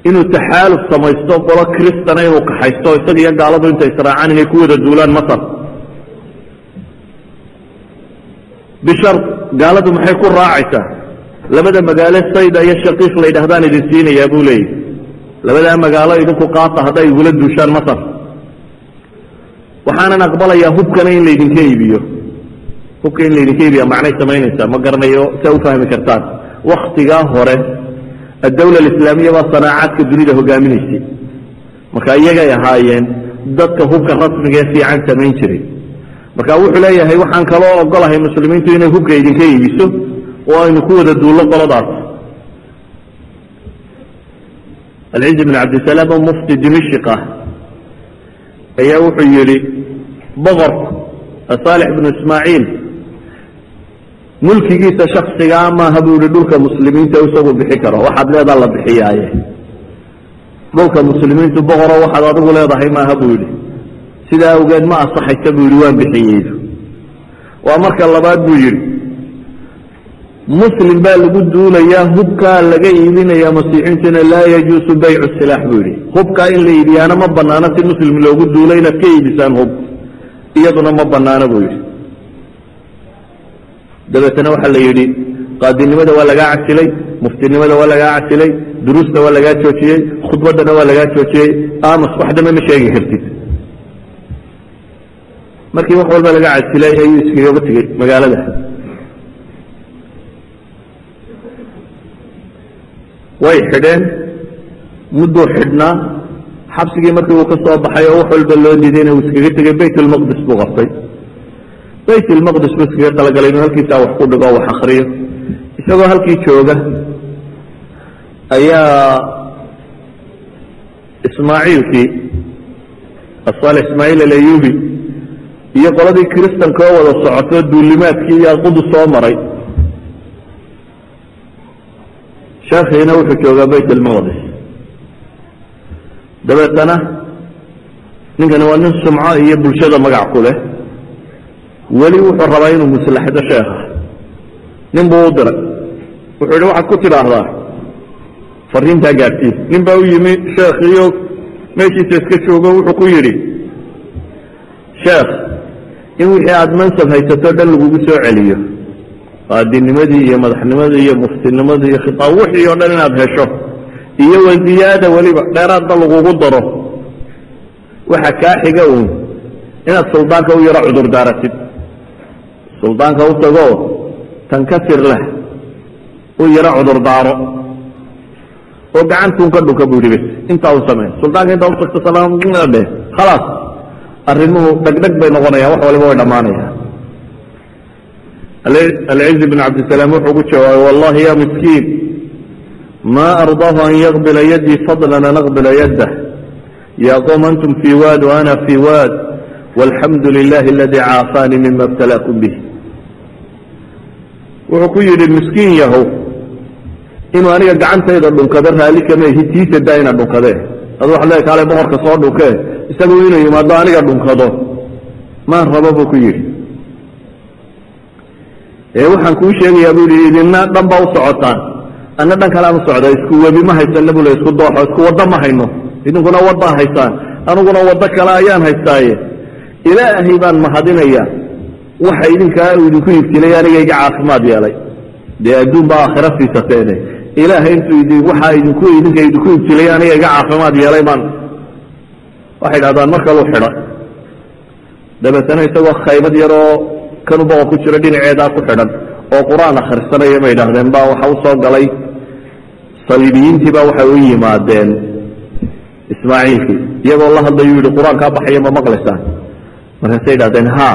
inuu taxaaluf samaysto qolo kristana inuu kaxaysto isaga iyo gaaladu intay israacaan inay ku wada duulaan masar. Bishar gaaladu maxay ku raacaysaa? Labada magaalo sayda iyo shaqiiq la ydhahdaan idin siinayaa buu leeyahy labadaa magaalo idinku qaata hadday igula duushaan masar waxaanan aqbalayaa hubkana in laydinka iibiyo hubka in laydinka iibiya macnay samaynaysaa. Ma garanayo saa u fahmi kartaan. Waktigaa hore addawla alislaamiya baa sanaacaadka dunida hogaaminaysay marka iyagay ahaayeen dadka hubka rasmiga ee fiican samayn jiray. Marka wuxuu leeyahay waxaan kaloo ogolahay muslimiintu inay hubka idinka iibiso oo aynu ku wada duullo qoladaas. Alcizi bn cabdisalaam oo mufti dimishq ah ayaa wuxuu yidhi boqorku asaalix bnu ismaaciil mulkigiisa shaksigaa maaha buu yihi dhulka muslimiinta isagu bixi karo waxaad leedaa la bixiyaaye. Dhulka muslimiintu boqoro waxaad adigu leedahay maaha buu yidhi. Sidaa awgeed ma asaxaysa buu yidhi waan bixiyey. Waa marka labaad buu yidhi muslim baa lagu duulayaa hubkaa laga iibinayaa masiixiintuna laa yajuusu baycu silaax buu yidhi. Hubkaa in la iibiyaana ma banaano si muslim loogu duulo inaad ka iibisaan hub. Iyaduna ma banaano buu yidhi. Dabeetana waxaa la yidhi qaadinimada waa lagaa casilay muftinimada waa lagaa casilay duruusta waa lagaa joojiyey khudbaddana waa lagaa joojiyey amas wax ma sheegi kartid. Markii wax walba laga casilay ayuu iskaga tegey magaalada way xidheen. Mudduu xidhnaa xabsigii markii uu ka soo baxay oo wax walba loo diidayna uu iskaga tegey bayt ulmaqdis buu qabtay. Bayt ulmaqdis buu iskaga talagalay inuu halkiisaa wax ku dhigo wax akriyo isagoo halkii jooga ayaa ismaaciilkii asaale ismaaciil alayubi iyo qoladii kiristanka oo wada socoto duulimaadkii iyo alqudus soo maray sheekhiina wuxuu joogaa bayt almaqdis. Dabeetana ninkani waa nin sumco iyo bulshada magac ku leh. Weli wuxuu rabaa inuu maslaxdo sheekha. Nin buu u diray. Wuxuu yihi waxaad ku tidhaahdaa? Fariintaa gaadhsiin nin baa u yimi sheekhiyo meeshiisa iska joogo wuxuu ku yidhi sheekh in wixii aada mansab haysato dhan lagugu soo celiyo qaadinimadii iyo madaxnimadii iyo muftinimadii iyo khitaab wixii oo dhan inaad hesho iyo waziyaada weliba dheeraadba lagugu daro. Waxa kaa xiga uun inaad suldaanka u yaro cudur daaratid suldaanka u tagoo tankasir leh u yaro cudur daaro. Oo gacantuun ka dhunka buu yidhi intaa u samey suldaanka intaa utagto salaam dheh khalaas. Arrimuhu dhegdheg bay noqonayaan wax waliba way dhammaanayaan alciz bn cabdisalaam wuxuu ku jawaabay wallahi ya miskiin ma ardaahu an yaqbila yadii fadlan an aqbila yadah ya qowm antum fii waad wa ana fii waad walxamdu lilahi aladii caafaanii mima ibtalaakum bih wuxuu ku yidhi miskiin yahow inuu aniga gacantayda dhunkado raalli kama ihi tiisa daa ina dhunkadee adu waxad leeay kaale boqorka soo dhunkee isagu inuu yimaado aniga dhunkado maan rabo buu ku yidhi waxaan kuu sheegayaa bu yihi idina dhan baa u socotaan. Anna dhan kalean u isku webi ma haysana bule isku dooxo isku waddo ma hayno. Idinkuna waddaa haystaan aniguna waddo kale ayaan haystaaye. Ilaahay baan mahadinaya waxa idinkaa uu idinku ibtilay aniga iga caafimaad yeelay. Dee adduun baa aakhira siisateene ilaahay intuu waxaa idinku idinka idinku ibtilay aniga iga caafimaad yeelay baan. Waxay dhahdaan mar kaluu xidha dabeetana isagoo khaybad yaroo kanu boqor ku jiro dhinaceedaa ku xidhan oo qur'aan akhrisanaya bay idhahdeen baa waxa u soo galay. Saliibiyiintii baa waxay u yimaadeen ismaaciilkii iyagoo la hadlayu yihi qur'aankaa baxaya ma maqlaysaan markaasay idhahdeen ha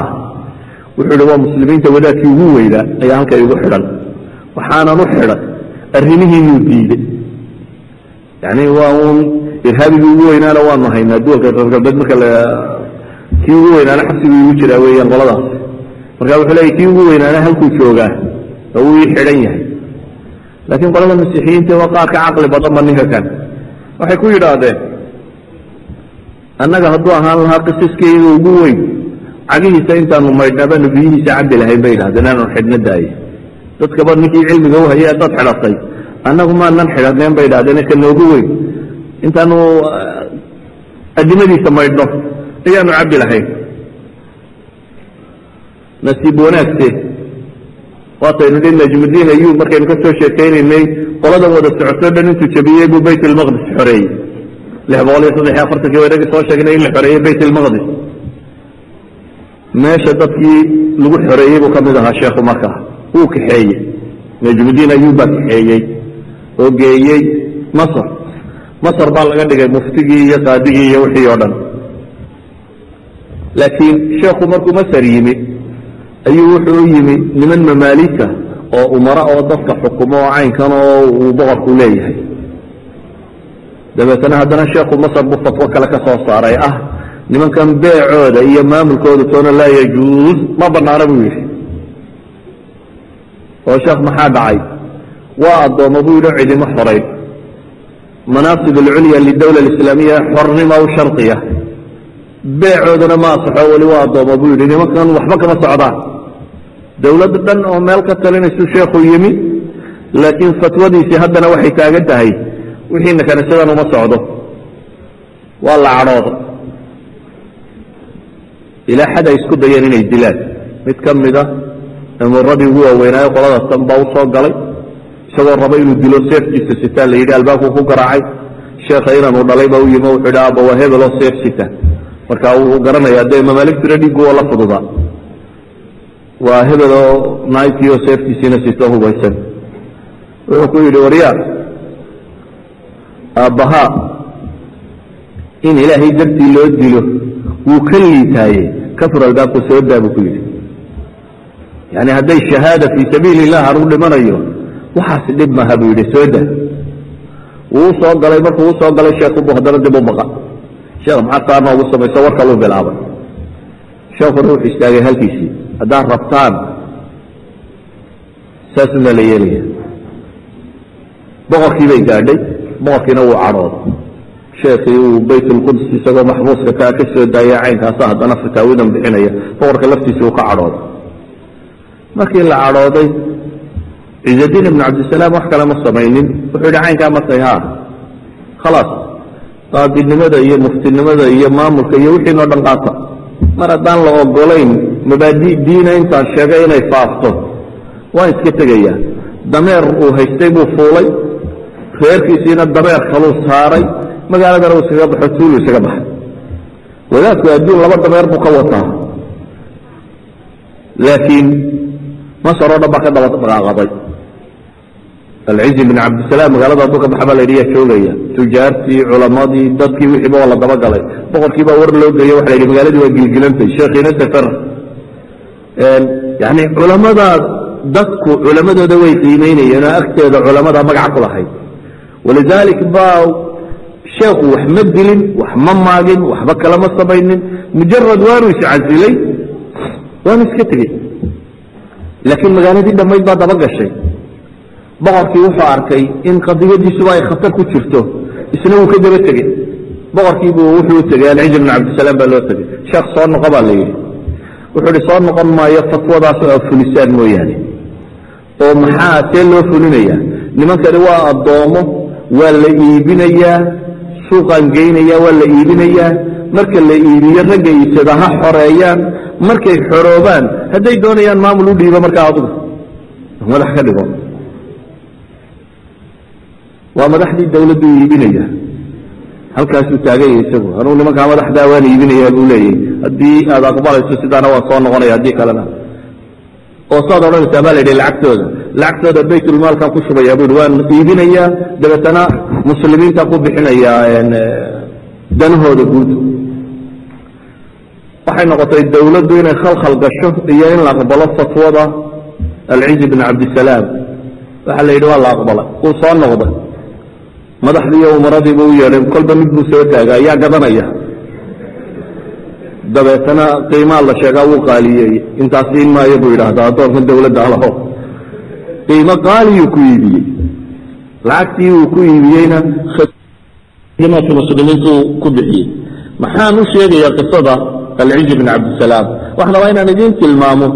wuxuu yihi waa muslimiinta wadaadkii ugu weynaa ayaa halka igu xidhan. Waxaanan u xidhan arrimihiinuu diiday yani waa uun irhaabigii ugu weynaana waanu haynaa duwalka reer galbeed marka kii ugu weynaana xabsigii igu jiraa weeyaan qoladaas marka wuxuu leeyay kii ugu weynaana halkuu joogaa oo uu ii xidhan yahay. Laakiin qolada masiixiyiinta waa qaar ka caqli badanba ninka kan. Waxay ku yidhaahdeen annaga hadduu ahaan lahaa qisiskeyga ugu weyn cagihiisa intaanu maydhnabaanu biyihiisa cabbi lahayn bay yidhahdeen aanu xidhna daaye. Dadkaba ninkii cilmiga u hayay dad xidhatay. Annagu maanan xidhaneen bay idhahdeen ka noogu weyn intaanu adimadiisa maydhno ayaanu cabbi lahayn nasiib wanaagse waataynu ayub markaynu ka soo sheekaynaynay qoladan wada socoto dhan intuu jabiyey buu bayt almaqdis xoreeyey. Lix boqol iyo saddex afartankii waynagii soo sheegnay in la xoreeyey bayt almaqdis meesha dadkii lagu xoreeyey buu ka mid ahaa sheekhu markaa wuu kaxeeyey. Najmudiin ayub baa kaxeeyey. Oo geeyey masr masr baa laga dhigay muftigii iyo qaadigii iyo wixii oo dhan. Laakiin sheekhu markuu masr yimi ayuu wuxuu u yimi niman mamaalika oo umara oo dadka xukumo oo caynkan oo uu boqorku leeyahay. Dabeetana haddana sheekhu masr buu fatwo kale ka soo saaray. Ah nimankan beecooda iyo maamulkooda toona laa yajuuz. Ma banaana buu yidhi. Oo sheekh maxaa dhacay? Waa addoommo buu yidhi cidimo xorayn manaasib alculya lidawla alislaamiya xornima u shardiya beecoodana ma asaxo weli waa addoommo buu yidhi. Nimankan waxba kama socdaan dowlad dhan oo meel ka talinaysu sheekhu yimi laakiin fatwadiisii haddana waxay taagan tahay wixiina kanisadan uma socdo. Waa la cadhooda ilaa xad ay isku dayeen inay dilaan. Mid ka mida amuuradii ugu waaweynaayo qolada tan baa u soo galay isagoo raba inuu dilo seeftiisa sitaa la yidhi albaabku ku garaacay. Sheekha inanuu dhalay baa u yimi wuxuu yidhi aaba waa hebeloo seef sita. Marka wuu garanayaa dee mamaaligtuna dhiigu oo la fududaa waa hebeloo naagtii oo seeftiisiina sito hubaysan wuxuu ku yidhi waryaar aabbahaa in ilaahay dartii loo dilo wuu ka liitaaye kafur albaabku soo daa buu ku yidhi. Yani hadday shahaada fii sabiili illah anuu dhimanayo waxaasi dhib maha buu yidhi soo daa. Wuu soo galay markuu u soo galay sheekhubu haddana dib u baqa. Sheekh maxaa saa noogu samayso war kaluu bilaabay. Sheekuna wuxuu istaagay halkiisii haddaad rabtaan saasuna la yeelaya. Boqorkii bay gaadhay boqorkiina wuu cadhooday. Sheekii uu bayt ulquds isagoo maxbuuska kaa ka soo daaya caynkaasa haddana fataawidan bixinaya. Boqorka laftiisa uu ka cadhooday. Markii la cadhooday ciizadiin ibnu cabdisalaam wax kale ma samaynin. Wuxuu yidhi caynkaa markay haa khalaas qaadinimada iyo muftinimada iyo maamulka iyo wixii noo dhan qaata. Mar haddaan la ogolayn mabaadi diina intaan sheegay inay faafto waan iska tegayaa. Dameer uu haystay buu fuulay. Reerkiisiina dameer kaluu saaray. Magaaladana uu iskaga baxo tuulu isaga baxay. Wadaadku adduun laba dameer buu ka wataa. Laakiin masar oo dhan baa ka daba dhaqaaqaday alcizi bin cabdisalaam magaalada hadduu ka baxa baa la yidhi yaa joogaya tujaartii culamadii dadkii wixiiba waa la dabagalay boqorkii baa war loo geeyo waxa la yidhi magaaladii waa gilgilantay. Sheekhiina safar yani culamada dadku culamadooda way qiimeynayeen oo agteeda culamada magaca ku lahayd. Walidalik baa sheekhu wax ma dilin wax ma maagin waxba kalama samaynin. Mujarad waanu iscasilay waanu iska tegey. Laakiin magaaladii dhammayd baa daba gashay. Boqorkii wuxuu arkay in qadiyadiisuba ay khatar ku jirto isna wuu ka daba tegey. Boqorkiibu wuxuu tegey alcizi bn cabdisalaam baa loo tegey. Sheekh soo noqo baa la yidhi wuxuu ihi soo noqon maayo fatwadaas oo fulisaan mooyaane. oo maxaa see loo fulinayaa? nimankani waa addoomo waa la iibinayaa suuqaan geynaya waa la iibinayaa. marka la iibiyo ragga iibsada ha xoreeyaan markay xoroobaan hadday doonayaan maamul u dhiibo markaa adugu. madax ka dhigo. waa madaxdii dawladdu iibinaya halkaasuu taaganya isagu. Anuu nimankaa madaxdaa waan iibinaya buu leeyahy haddii aad aqbalayso sidaana waan soo noqonaya haddii kalena. Oo saad odhanaysaa baa la yidhi lacagtooda. Lacagtooda baytulmaalkan ku shubaya bui waan iibinayaa dabeetana muslimiinta ku bixinayaa danahooda guud. Waxay noqotay dawladdu inay khalkhal gasho iyo in la aqbalo fatwada alcizi bn cabdisalaam waxaa la yidhi waa la aqbalay. Uu soo noqday madaxdii iyo umaradiibu u yeedhay kolba mid buu soo taaga ayaa gadanaya. Dabeetana qiimaa la sheegaa wuu qaaliyey intaas siin maayo buu yidhaahdaa addoonkan dawladda alaho qiimo qaaliyuu ku iibiyey. Lacagtii uu ku iibiyeyna khidmaadka muslimiintu ku bixiyey. Maxaan u sheegayaa qisada alcizi bn cabdisalaam. Waxaan rabaa inaan idiin tilmaamo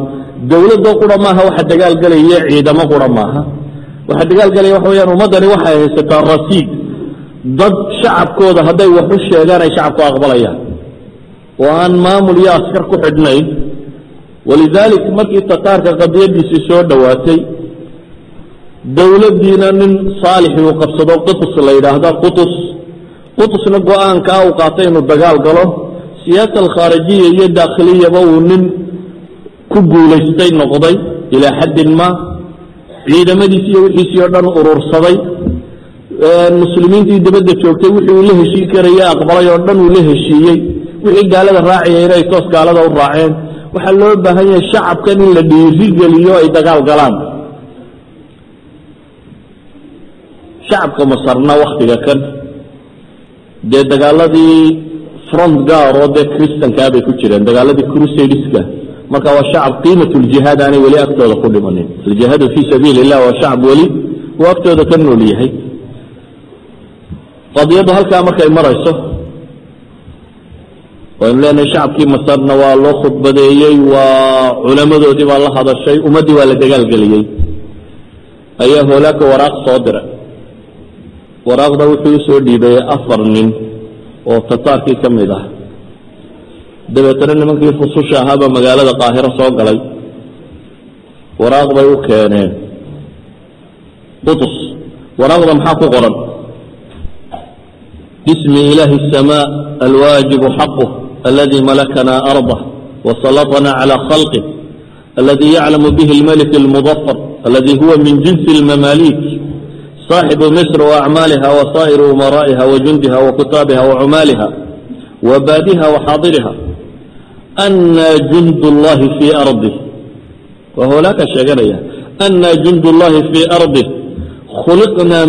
dawladdo qura maaha waxa dagaalgelaya ciidamo qura maaha. Waxa dagaalgelaya waxa weyaan ummaddani waxay haysataa rasiid dad shacabkooda hadday wax u sheegaan ay shacabku aqbalayaan. Oo aan maamul iyo askar ku xidhnayn. Walidaalik markii tataarka qadiyadiisii soo dhowaatay dowladdiina nin saalixi uu qabsado qutus la yidhaahda qutus. Qutusna go'aankaa uu qaatay inuu dagaal galo. Siyaasa alkhaarijiya iyo daakhiliyaba uu nin ku guulaystay noqday ilaa xaddin ma. Ciidamadiisi iyo wixiisii oo dhan urursaday muslimiintii dibadda joogtay wixii uu la heshiin karaya aqbalay oo dhan uu la heshiiyey. Wixii gaalada raacaya inay toos gaalada u raaceen. Waxaa loo baahan yahay shacabkan in la dhiirigeliyo ay dagaal galaan. Shacabka masarna waktiga kan. Dee dagaaladii front gar oo dee christankaa bay ku jireen dagaaladii crusadeska marka waa shacab qiimat ljihaad aanay weli agtooda ku dhimanin. Aljihaadu fii sabiili illah waa shacab weli uu agtooda ka nool yahay qadiyaddu halkaa markay marayso waynu leenahay shacabkii masarna waa loo khudbadeeyey waa culamadoodii baa la hadashay ummaddii waa la dagaalgeliyey. Ayaa hoolaaka waraaq soo diray waraaqda wuxuu u soo dhiibayey afar nin oo tataarkii ka mid ah. Dabeetana nimankii fususha ahaabaa magaalada qaahiro soo galay. Waraaq bay u keeneen. Qutus waraaqda maxaa ku qoran bismi ilaahi الsmاء alwaajibu xaqه aladi malakna arضه وسلطna عlى خلقه الذي يعلم به الملك المظفر الذي هو من جنس المماليك صاحب مصر وأعمالها وصائر أمرائها وجندها وكتابها وعمالها وبادها وحاضرها أن جند الله في أرضه وهو لك شجرية أن جند الله في أرضه خلقنا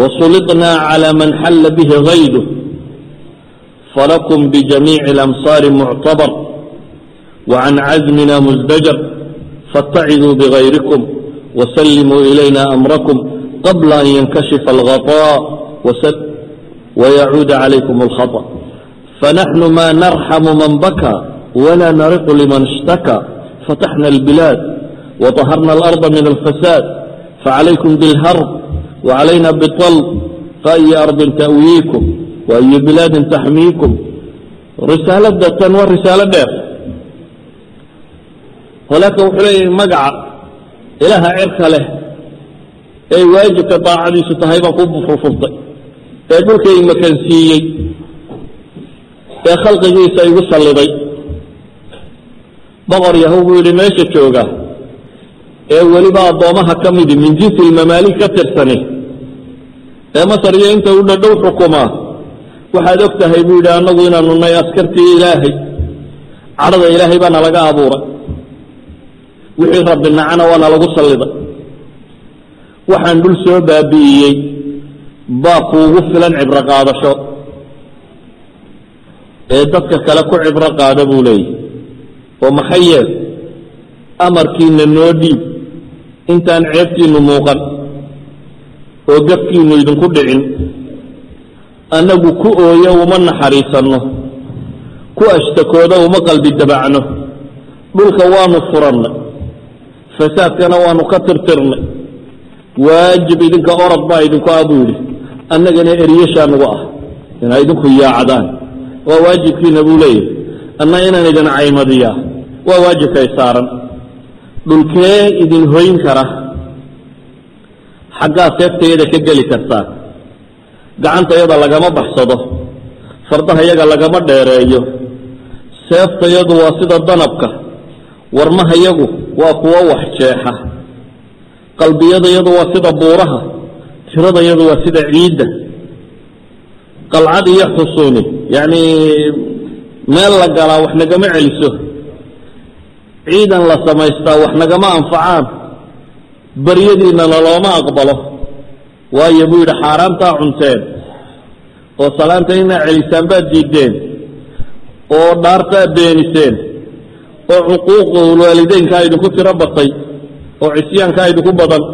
وsulطna عlى man xala bih غaydu falakm bjamiiع اأmsaari mctabr وcan cazmina mزdajr faاtaciduu bغayrikm wslimuu ilayna أmrakm qabla an yankashifa اlغaطاء وyacuud عalaykum اlhaطأ fanaxnu ma narxamu man bakى wla nariqu liman اshtakى fataxna اlbilaad وطaharna اlأrضa min اlfasaad facalaykum bاlhrb الفساد فعليكم بالهرب وعلينا بالطلب فأي أرض تأويكم وأي بلاد تحميكم رسالة تنوى رسالة دير هناك وحلي مقع إلها عرك له أي واجب طاعدي ستهيبا قب فرفضي يقول كي مكان سيي يا خلق جيسا يوصل لضي بغر يهوب لماشي تشوغا ee weliba addoomaha ka midi min jinsi ilmamaalik ka tirsani. Ee masar iyo inta u dhadhow xukumaa waxaad og tahay buu yidhi annagu inaanu nay askartii ilaahay cadhada ilaahay baana laga abuuray. Wixii rabbi nacana waana lagu salliday waxaan dhul soo baabi'iyey baa kuugu filan cibro qaadasho. Ee dadka kale ku cibro qaada buu leeyahy oo maxay yeel amarkiina noo dhiib intaan ceebtiinnu muuqan oo gafkiinnu idinku dhicin annagu ku ooyo uma naxariisanno ku ashtakooda uma qalbi dabacno dhulka waanu furannay fasaadkana waanu ka tirtirnay waajib idinka orod baa idinku ah buu yidhi annagana eryashaa nagu ah inaa idinku yaacdaan waa waajibkiina buu leeyahy anna inaan idin caymadiyaa waa waajibkay saaran dhulkee idin hoyn kara? Xaggaa seeftayada ka geli kartaa. Gacantayada lagama baxsado. Fardahayaga lagama dheereeyo. Seeftayadu waa sida danabka. Warmahayagu waa kuwo wax jeexa. Qalbiyadayadu waa sida buuraha. Tiradayadu waa sida ciidda. Qalcad iyo xusuuni yacni meel la galaa wax nagama celiso ciidan la samaystaa wax nagama anfacaan. Baryadiinnana looma aqbalo. Waayo buu yidhi xaaraantaa cunteen. Oo salaanta inaa celisaan baad diideen oo dhaartaa beeniseen. Oo cuquuqul waalideynkaa idinku tiro batay. Oo cisyaankaa idinku badan.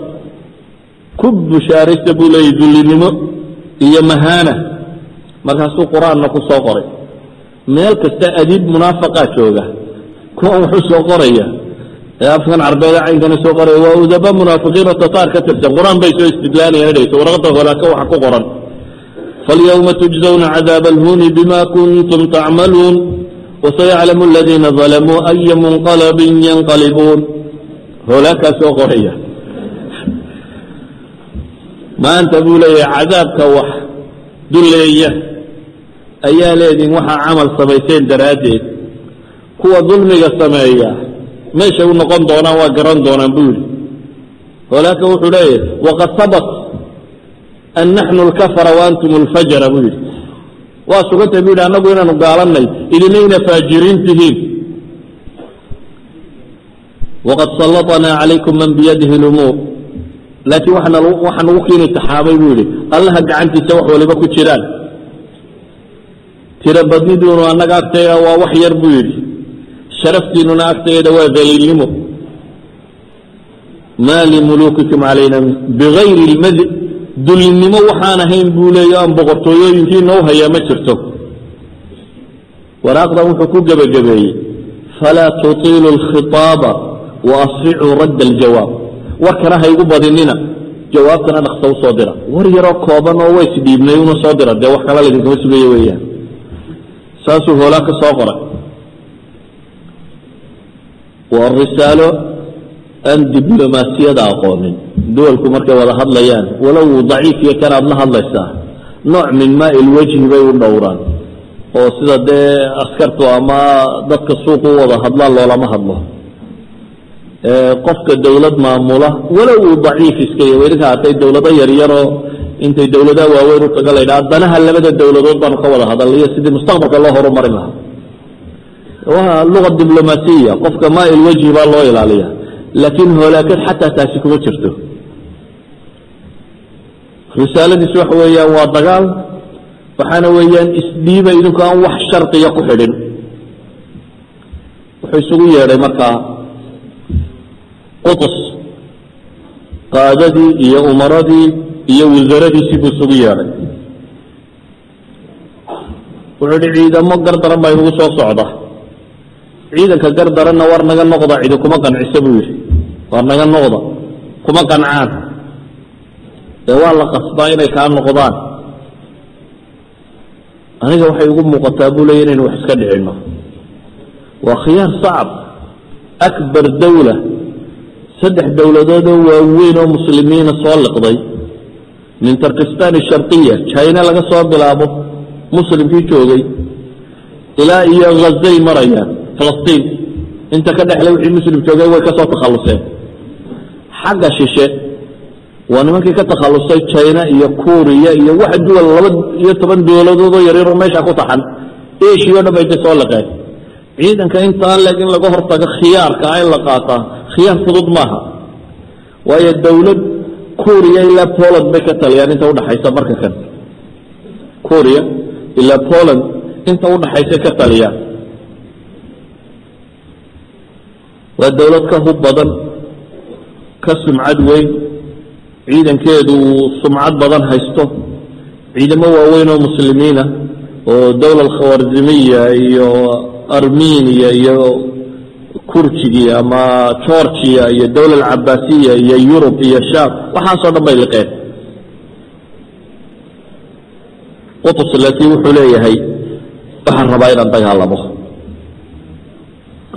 Ku bushaaraysta buu leeyay dullinimo iyo mahaana. Markaasuu qur'aanna ku soo qoray. Meel kasta adiib munaafaqaa jooga kuwan wuxuu soo qoraya ee afkan carbeeda caynkana soo qoraya waa udaba munaafiqiin oo tataar ka tirsan. Qur'aan bay soo istidlaanayaan dhayso warqada holaaka waxa ku qoran. Falyawma tujzawna cadaaba alhuni bima kuntum tacmaluun wasayaclamu aladiina dalamuu aya munqalabin yanqalibuun. Hoolaakaa soo qoraya. Maanta buu leeyahay cadaabka wax duleeya ayaa leediin waxaa camal samayseen daraaddeed kuwa dulmiga sameeya meeshay u noqon doonaan waa garan doonaan buu yidhi. Holaaka wuxuu leeyahay waqad sabat an naxnu alkafara wa antum alfajara buu yidhi. Waa sugantay buu yidhi annagu inaanu gaalannay idinayna faajiriin tihiin. Waqad sallaطnaa calaykum man biyadihi lumuur laakiin waxaa nagu kiini taxaabay buu yidhi allaha gacantiisa wax waliba ku jiraan. Tiro badniduunu annaga agtayga waa wax yar buu yidhi sharaftiinuna agteeda waa daliilnimo maa limuluukikum calayna bigayri lmadi dullinimo waxaan ahayn buu leeya aan boqortooyooyinkiina u hayaa ma jirto waraaqdan wuxuu ku gebagabeeyey falaa tutiilu alkhitaaba waasricuu radda aljawaab warkana ha igu badinina jawaabtana dhaksa u soo dira war yaroo kooban oo way isdhiibnay una soo dira dee wax kala laydinkama sugayo weeyaan saasuu hoolaa ka soo qoray waa risaalo aan diblomaasiyada aqoonin. Duwalku markay wada hadlayaan walow daciif iyo kan aad la hadlaysaa. Nooc min maa ilwajhi bay u dhowraan. Oo sida dee askartu ama dadka suuq u wada hadlaan loolama hadlo. Qofka dawlad maamula walow uu daciif iska idinka hatay dawlado yaryaroo intay dawladaha waaweyn u taga danaha labada dawladood baanu ka wada hadalaiyo sidii mustaqbalka loo horumarin lahaa waa luga diblomaasiya qofka maa ilwajhi baa loo ilaaliya laakiin hoolaakad xataa taasi kuma jirto risaaladiis waxa weeyaan waa dagaal waxaana weeyaan isdhiiba idinku aan wax shardiya ku xidhin wuxuu isugu yeedhay markaa qutus qaadadii iyo umaradii iyo wasaradiisii buu isugu yeedhay wuxuu ihi ciidamo gardaran baa inugu soo socda ciidanka gardaranna war naga noqda cidi kuma qancisa buu yidhi. War naga noqda kuma qancaan. Dee waa la qasbaa inay kaa noqdaan. Aniga waxay ugu muuqataa buu leeya inaynu wax iska dhicinno. Waa khiyaar sacab. Akbar dawla. Saddex dowladoodoo waaweyn oo muslimiina soo liqday. Min tarkistan sharqiya china laga soo bilaabo muslimkii joogay ilaa iyo hazay marayaan falastiin. Inta ka dhexle wixii muslim joogay way ka soo takhalluseen. Xagga shishe waa nimankii ka takhallusay china iyo kuriya iyo wax duwal laba iyo toban dowladoodoo yaryaroo meesha ku taxan. Asia o dhan bay intay soo liqeen ciidanka intaan leeg in laga hortago khiyaarka in la qaataa khiyaar fudud maaha. Waayo dowlad kuriya ilaa poland bay ka taliyaan inta udhaxaysa marka kan. Kuriya ilaa poland inta udhaxaysa ka taliyaan waa dowlad ka hub badan ka sumcad weyn. Ciidankeedu uu sumcad badan haysto. Ciidamo waaweyn oo muslimiina oo dowla alkhawarzimiya iyo armeniya iyo kurjigii ama georgia iyo dowla alcabaasiya iyo yurub iyo sham waxaasoo dhan bay liqeen qutus laakiin wuxuu leeyahay waxaan rabaa inaan dagaalamo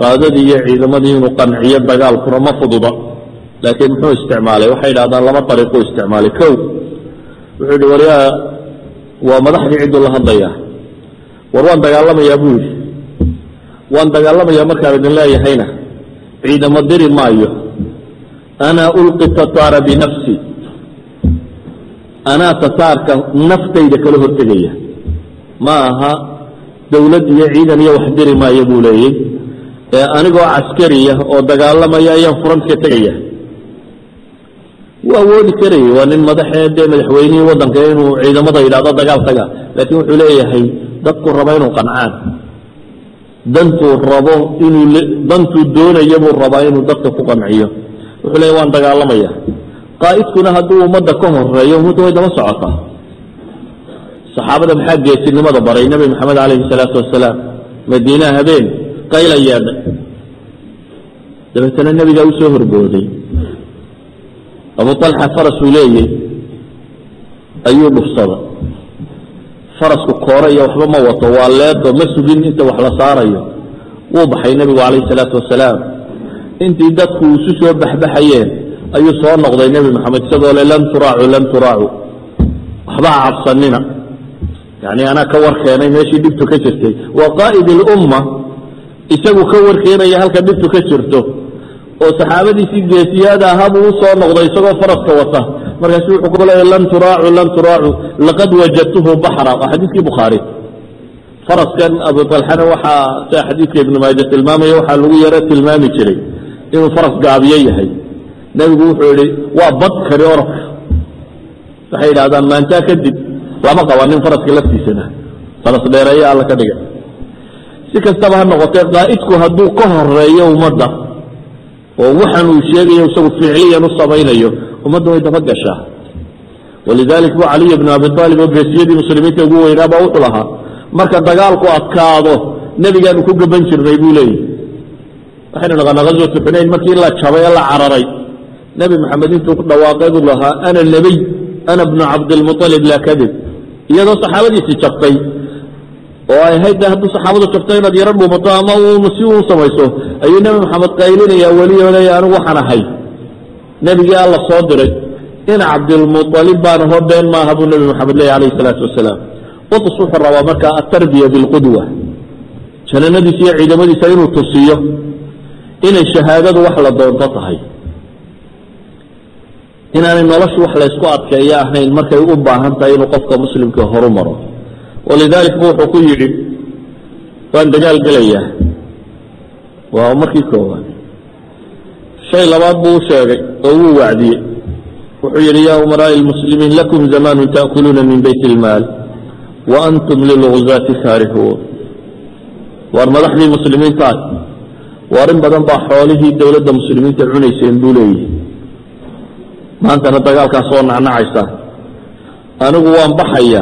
qaadadii iyo ciidamadii inuu qanciyo dagaalkuna ma fududa laakiin muxuu isticmaalay? Waxay idhahdaan laba ariiquu isticmaalay. Kow wuxuu yihi waryaa waa madaxdii cidduu la hadlayaa. War waan dagaalamayaa buu yidhi. Waan dagaalamayaa markaan idin leeyahayna. Ciidamo diri maayo. Ana ulqi tataara binafsi. Anaa tataarka naftayda kala hortegaya. Ma aha dowlad iyo ciidan iyo wax diri maayo buu leeyey ee anigoo caskariya oo dagaalamaya ayaan furantka tegaya. Wuu awoodi karayay waa nin madaxee dee madaxweynihii waddanka inuu ciidamada yidhahdo dagaal taga laakiin wuxuu leeyahay dadku raba inuu qancaan. Dantuu rabo inuu dantuu doonaya buu rabaa inuu dadka ku qanciyo. Wuxuu leeyahy waan dagaalamaya. Qaa'idkuna hadduu ummadda ka horeeyo ummadda way daba socotaa. Saxaabada maxaa geesinimada baray? Nebi maxamed calayhi salaatu wasalaam madiinaha habeen qayla yeedhay dabeetana nebigaa u soo horbooday. Abu alxa farasuu leeyey ayuu dhufsaday farasku koore waxba ma wato waa leedo ma sugin inta wax la saarayo. Wuu baxay nebigu calayhi salaatu wasalaam. Intii dadku isu soo baxbaxayeen ayuu soo noqday nebi maxamed isagoo le lan turaacu lan turaacu. Waxba ha cabsanina. Yani anaa ka war keenay meeshii dhibtu ka jirtay. Waa qaa'id ilumma isagu ka warkeenaya halka dhibtu ka jirto oo saxaabadiisii geesiyaada ahaa buu u soo noqday isagoo faraska wata. Markaasu wuxuu ku leeya lan turaacu lan turaacu laqad wajadtuhu baxra. Waa xadiiskii bukhaari faraskan abu talxana waxaa sida xadiidka ibnu maaja tilmaamaya waxaa lagu yaro tilmaami jiray inuu faras gaabiyo yahay. Nebigu wuxuu yihi waa bad kari orod waxay yidhahdaan maantaa kadib lama qabanin faraska laftiisana. Faras dheereeya alla ka dhiga si kastaba ha noqotee qaa'idku hadduu ka horeeyo ummadda oo waxan uu sheegayo isagu ficliyan u samaynayo ummadda way daba gashaa. Walidalik bu caliy bnu abi aalib oo geesiyadii muslimiinta ugu weynaaba wuxuu lahaa marka dagaalku adkaado nebigaanu ku gaban jirnay buu leeyahy waxaynu naqaanaa ghaswatu xunayn markii la jabay ee la cararay nebi maxamed intuu ku dhawaaqay buu lahaa ana nebiy ana bnu cabdilmualib laa kadib. Iyadoo saxaabadiisi jabtay oo ay ahayd hadduu saxaabadu jabto inaad yaro dhuumato ama si uu samayso ayuu nebi maxamed qaylinayaa weliyo anigu waxaan ahay. Nebigii alla soo diray in cabdilmualib baan aho been maaha buu nebi maxamed leeya alayh salaatu wasalaam. Qutus wuxuu rabaa markaa atarbiya bilqudwa jananadiisa iyo ciidamadiisa inuu tusiyo inay shahaadadu wax la doonto tahay. Inaanay noloshu wax laysku adkeeyo ahayn markay u baahan tahay inuu qofka muslimka horu maro walidalik bu wuxuu ku yidhi waan dagaal gelayaa waa markii koowaad shay labaad buu u sheegay oo wuu wacdiyey wuxuu yidhi ya umaraaءi اlmuslimiin lakum zamanu taأkuluuna min bayt اlmaal wa antum lilguzaati kaarihuun waar madaxdii muslimiinta ah waar in badan baa xoolihii dowladda muslimiinta cunayseen buu leeyihi maantana dagaalkaas soo nacnacaysa anigu waan baxaya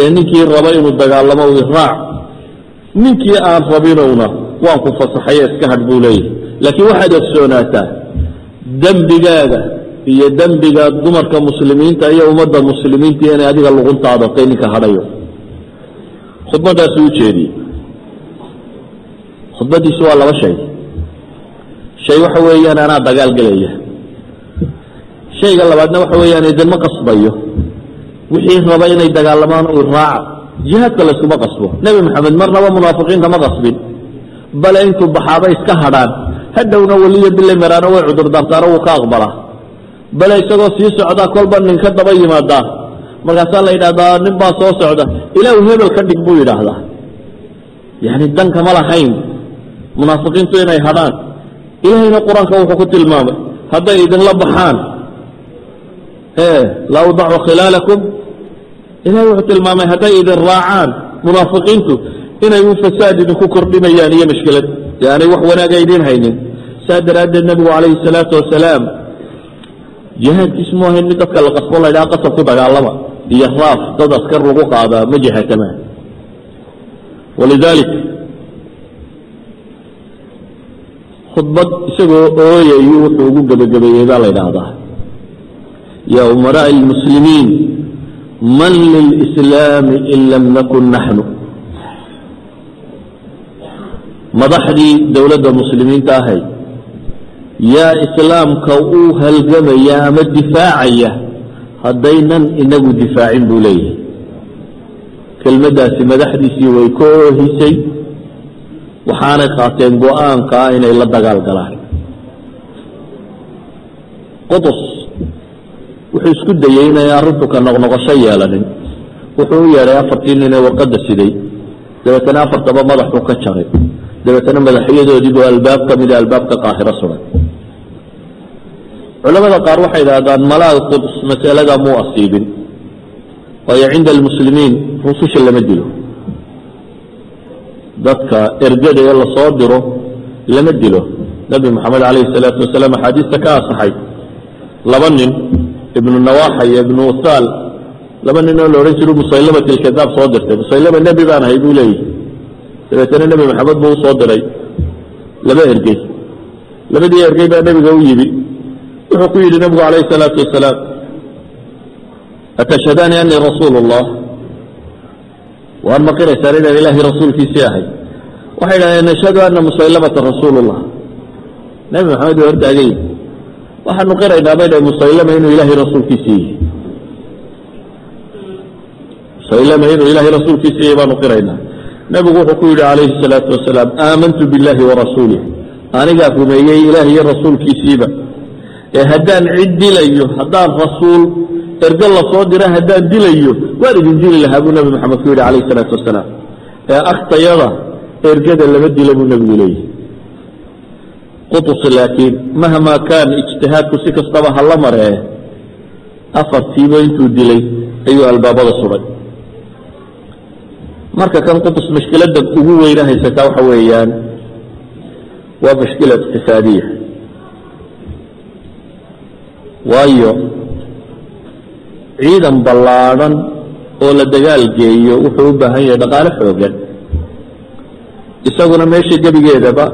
ee ninkii raba inuu dagaalamo iraac ninkii aan rabinowna waan ku fasaxaye iska hadh buu leeyahy laakiin waxaad ogsoonaataa dembigaaga iyo dembiga dumarka muslimiinta iyo ummadda muslimiinta inay adiga luquntaada tay ninka hadhayo khudbadaasuu u jeediyey khudbadiisu waa laba shay. Shay waxa weeyaan anaa dagaal gelaya shayga labaadna waxa weeyaan idinma qasbayo wixii raba inay dagaalamaan u raaca jihaadka layskuma qasbo. Nebi maxamed marnaba munaafiqiinta ma qasbin. Bale intuu baxaaba iska hadhaan hadhowna weliyo bile maraano way cudurdaartaano wuu ka aqbalaa bale isagoo sii socdaa kolba nin ka daba yimaadaa markaasaa la yidhahdaa nin baa soo socda ilaahu hebel ka dhig buu yidhaahdaa. Yani dankama lahayn. Munaafiqiintu inay hadhaan. Ilaahayna qur'aanka wuxuu ku tilmaamay hadday idinla baxaan. La udacu khilaalakum ilahay wuxuu tilmaamay hadday idin raacaan munaafiqiintu inay u fasaad idinku kordhinayaan iyo mashkilad. E aanay wax wanaaga idin haynin. Saa daraaddeed nebigu calayhi salaatu wasalaam jihaadkiisu mu ahayn mid dadka la qasbo la ydhaha qasab ku dagaalama iyo raaf dad askar lagu qaadaa ma jihaatamaa walidalik khudbad isagoo ooyayu wuxuu ugu gebagabeeyey baa la ydhaahdaa ya umaraaءi اlmuslimiin man lilإslaami in lam nakun naxnu madaxdii dowladda muslimiinta ahay yaa islaamka u halgamaya ama difaacaya haddaynan inagu difaacin buu leeyahay kelmaddaasi madaxdiisii way ka oohisay waxaanay qaateen go'aanka inay la dagaal galaan qudus wuxuu isku dayey inay arrintu ka noqnoqosho yeelanin. Wuxuu u yeedhay afartii nin ee warqadda siday. Dabeetana afartaba madaxuu ka jaray. Dabeetana madaxyadoodiibuu albaab ka mida albaabka qaahiro suray culamada qaar waxay idhaahdaan malaal quds masalada muu asiibin. Waayo cinda almuslimiin rususha lama dilo. Dadka ergada ee la soo diro lama dilo. Nebi moxamed calayhi salaatu wasalaam axaadiista ka asaxay. Laba nin ibnu nawaxa iyo ibnu usaal laba nin oo la odhan jiru musaylamat ilkadaab soo dirtay. Musaylama nebi baan ahay buu leeyahy dabeetana nebi maxamed buu u soo diray. Laba ergey labadii ergey baa nebiga u yimi. Wuxuu ku yidhi nebigu calayhi salaatu wasalaam atashhadaani anii rasuulu اllah waan maqiraysaan inaan ilaahay rasuulkiisii ahay. Waxay dhahdeen nashhadu ana musaylamata rasuulu اllah nebi maxamed waa hortaagay waxaanu qiraynaa baydha musaylama inuu ilaahay rasuulkiisiiy musaylama inuu ilaahay rasuulkiisa iyay baanu qiraynaa nebigu wuxuu ku yidhi calayhi salaatu wasalaam aamantu billaahi warasuulih anigaa rumeeyey ilaahi iyo rasuulkiisiiba. Ee haddaan cid dilayo haddaan rasuul erge la soo dira haddaan dilayo waan idin dili lahaa buu nebi maxamed ku yidhi calayhi salaatu wasalaam. Ee akhtayada ergada lama dila buu nebigu leeyahy qutus laakiin mahmaa kaan ijtihaadku si kastaba hala maree afartiiba intuu dilay ayuu albaabada suray marka kan qutus mashkiladda ugu weyna haysataa waxa weeyaan waa mashkila iqtisaadiya. Waayo ciidan ballaadhan oo la dagaal geeyo wuxuu u baahan yahay dhaqaale xoogan isaguna meesha gebigeedaba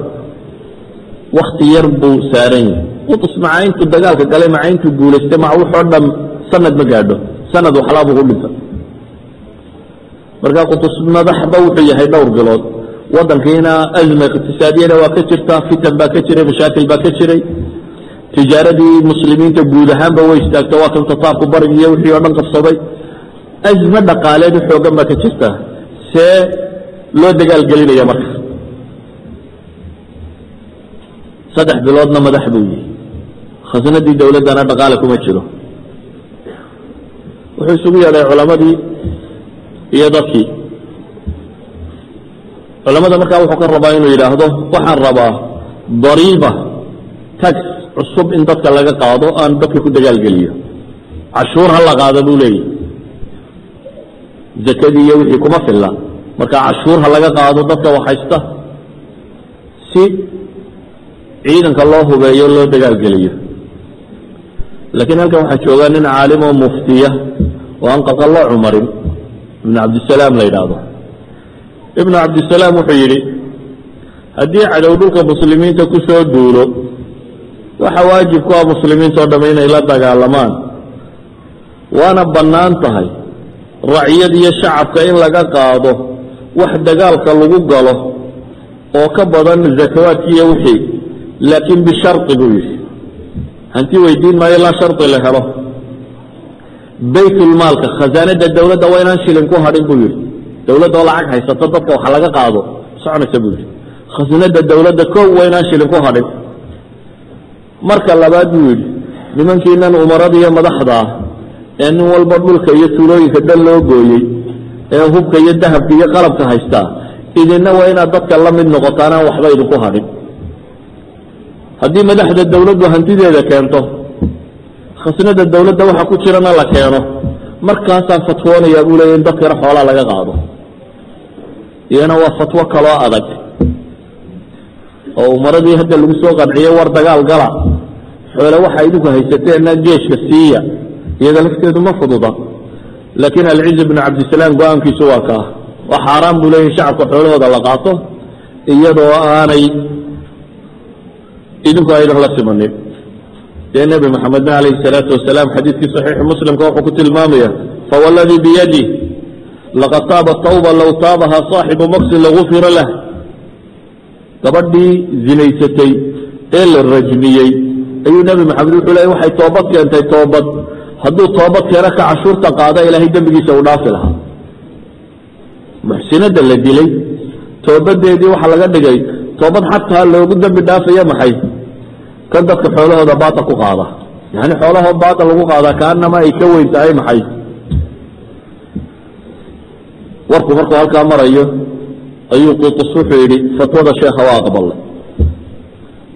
wakti yar buu saaran yahay. Qutus maca intuu dagaalka galay maca intuu guulaystay maca wuxoo dham sanad ma gaadho. Sanad waxlaa buu ku dhintay. Marka qutus madaxba wuxuu yahay dhowr bilood. Waddankiina azma iqtisaadiyana waa ka jirta fitan baa ka jiray mashaakil baa ka jiray. Tijaaradii muslimiinta guud ahaanba way istaagta waa kan tataarku barigi iyo wixii oo dhan qabsaday. Azme dhaqaaleed xoogan baa ka jirta. See loo dagaalgelinaya marka saddex biloodna madax buu yihi khasnadii dowladdana dhaqaale kuma jiro. Wuxuu isugu yeedhay culamadii iyo dadkii. Culamada markaa wuxuu ka rabaa inuu yidhaahdo waxaan rabaa dariiba tax cusub in dadka laga qaado aan dadka ku dagaalgeliyo cashuur ha la qaado buu leeyahy zakadii iyo wixii kuma filla. Marka cashuur ha laga qaado dadka waxhaysta si ciidanka loo hubeeyo loo dagaalgeliyo. Laakiin halkan waxaa joogaa nin caalim oo muftiya oo aan qaqallo cumarin ibnu cabdisalaam la yidhaahdo. Ibnu cabdisalaam wuxuu yidhi haddii cadow dhulka muslimiinta ku soo duulo waxa waajib ku ah muslimiinta o dhamme inay la dagaalamaan. Waana bannaan tahay raciyad iyo shacabka in laga qaado wax dagaalka lagu galo oo ka badan zakawaadkiiyo wixii laakiin bishardi buu yidhi. Hanti weydiin maayo ilaa shardi la helo. Baytulmaalka khasaanada dowladda waa inaan shilin ku hadhin buu yidhi. Dowladda oo lacag haysato dadka wax laga qaado soconaysa buu yidhi. Khasnada dowladda kow waa inaan shilin ku hadhin. Marka labaad buu yidhi nimankiinan umarada iyo madaxda ah ee nin walba dhulka iyo tuulooyinka dhan loo gooyey ee hubka iyo dahabka iyo qalabka haystaa idinna waa inaad dadka la mid noqotaan aan waxba idinku hadhin haddii madaxda dowladdu hantideeda keento khasnada dowladda waxa ku jirana la keeno. Markaasaan fatwoonayaa buu leeya in dadkana xoolaa laga qaado. Iyana waa fatwo kaloo adag. Oo umaradii hadda lagu soo qanciyey war dagaal gala xoole waxa idinku haysateenna geeshka siiya iyada lafteedu ma fududa. Laakiin alciz bnu cabdisalaam go'aankiisu waa kaa waa xaaraan buu leeyahy shacabka xoolahooda la qaato iyadoo aanay idinku aydan la simanin dee nebi maxamedna calayhi salaatu wasalaam xadiidkii saxiixi muslimka wuxuu ku tilmaamaya fawalladii biyadih laqad taaba tawba low taabahaa saaxibu maksin lagufira lah. Gabadhii zinaysatay ee la rajmiyey ayuu nebi maxamed wuxuu leey waxay toobad keentay toobad. Hadduu toobad keeno ka cashuurta qaada ilaahay dembigiisa u dhaafi lahaa. Muxsinada la dilay toobadeedii waxaa laga dhigay toobad xataa loogu dembi dhaafaya maxay kan dadka xoolahooda baata ku qaada. Yani xoolahood baata lagu qaadaa kaanama ay ka weyn tahay maxay? Warku markuu halkaa marayo ayuu qutus wuxuu yidhi fatwada sheekha waa aqbalay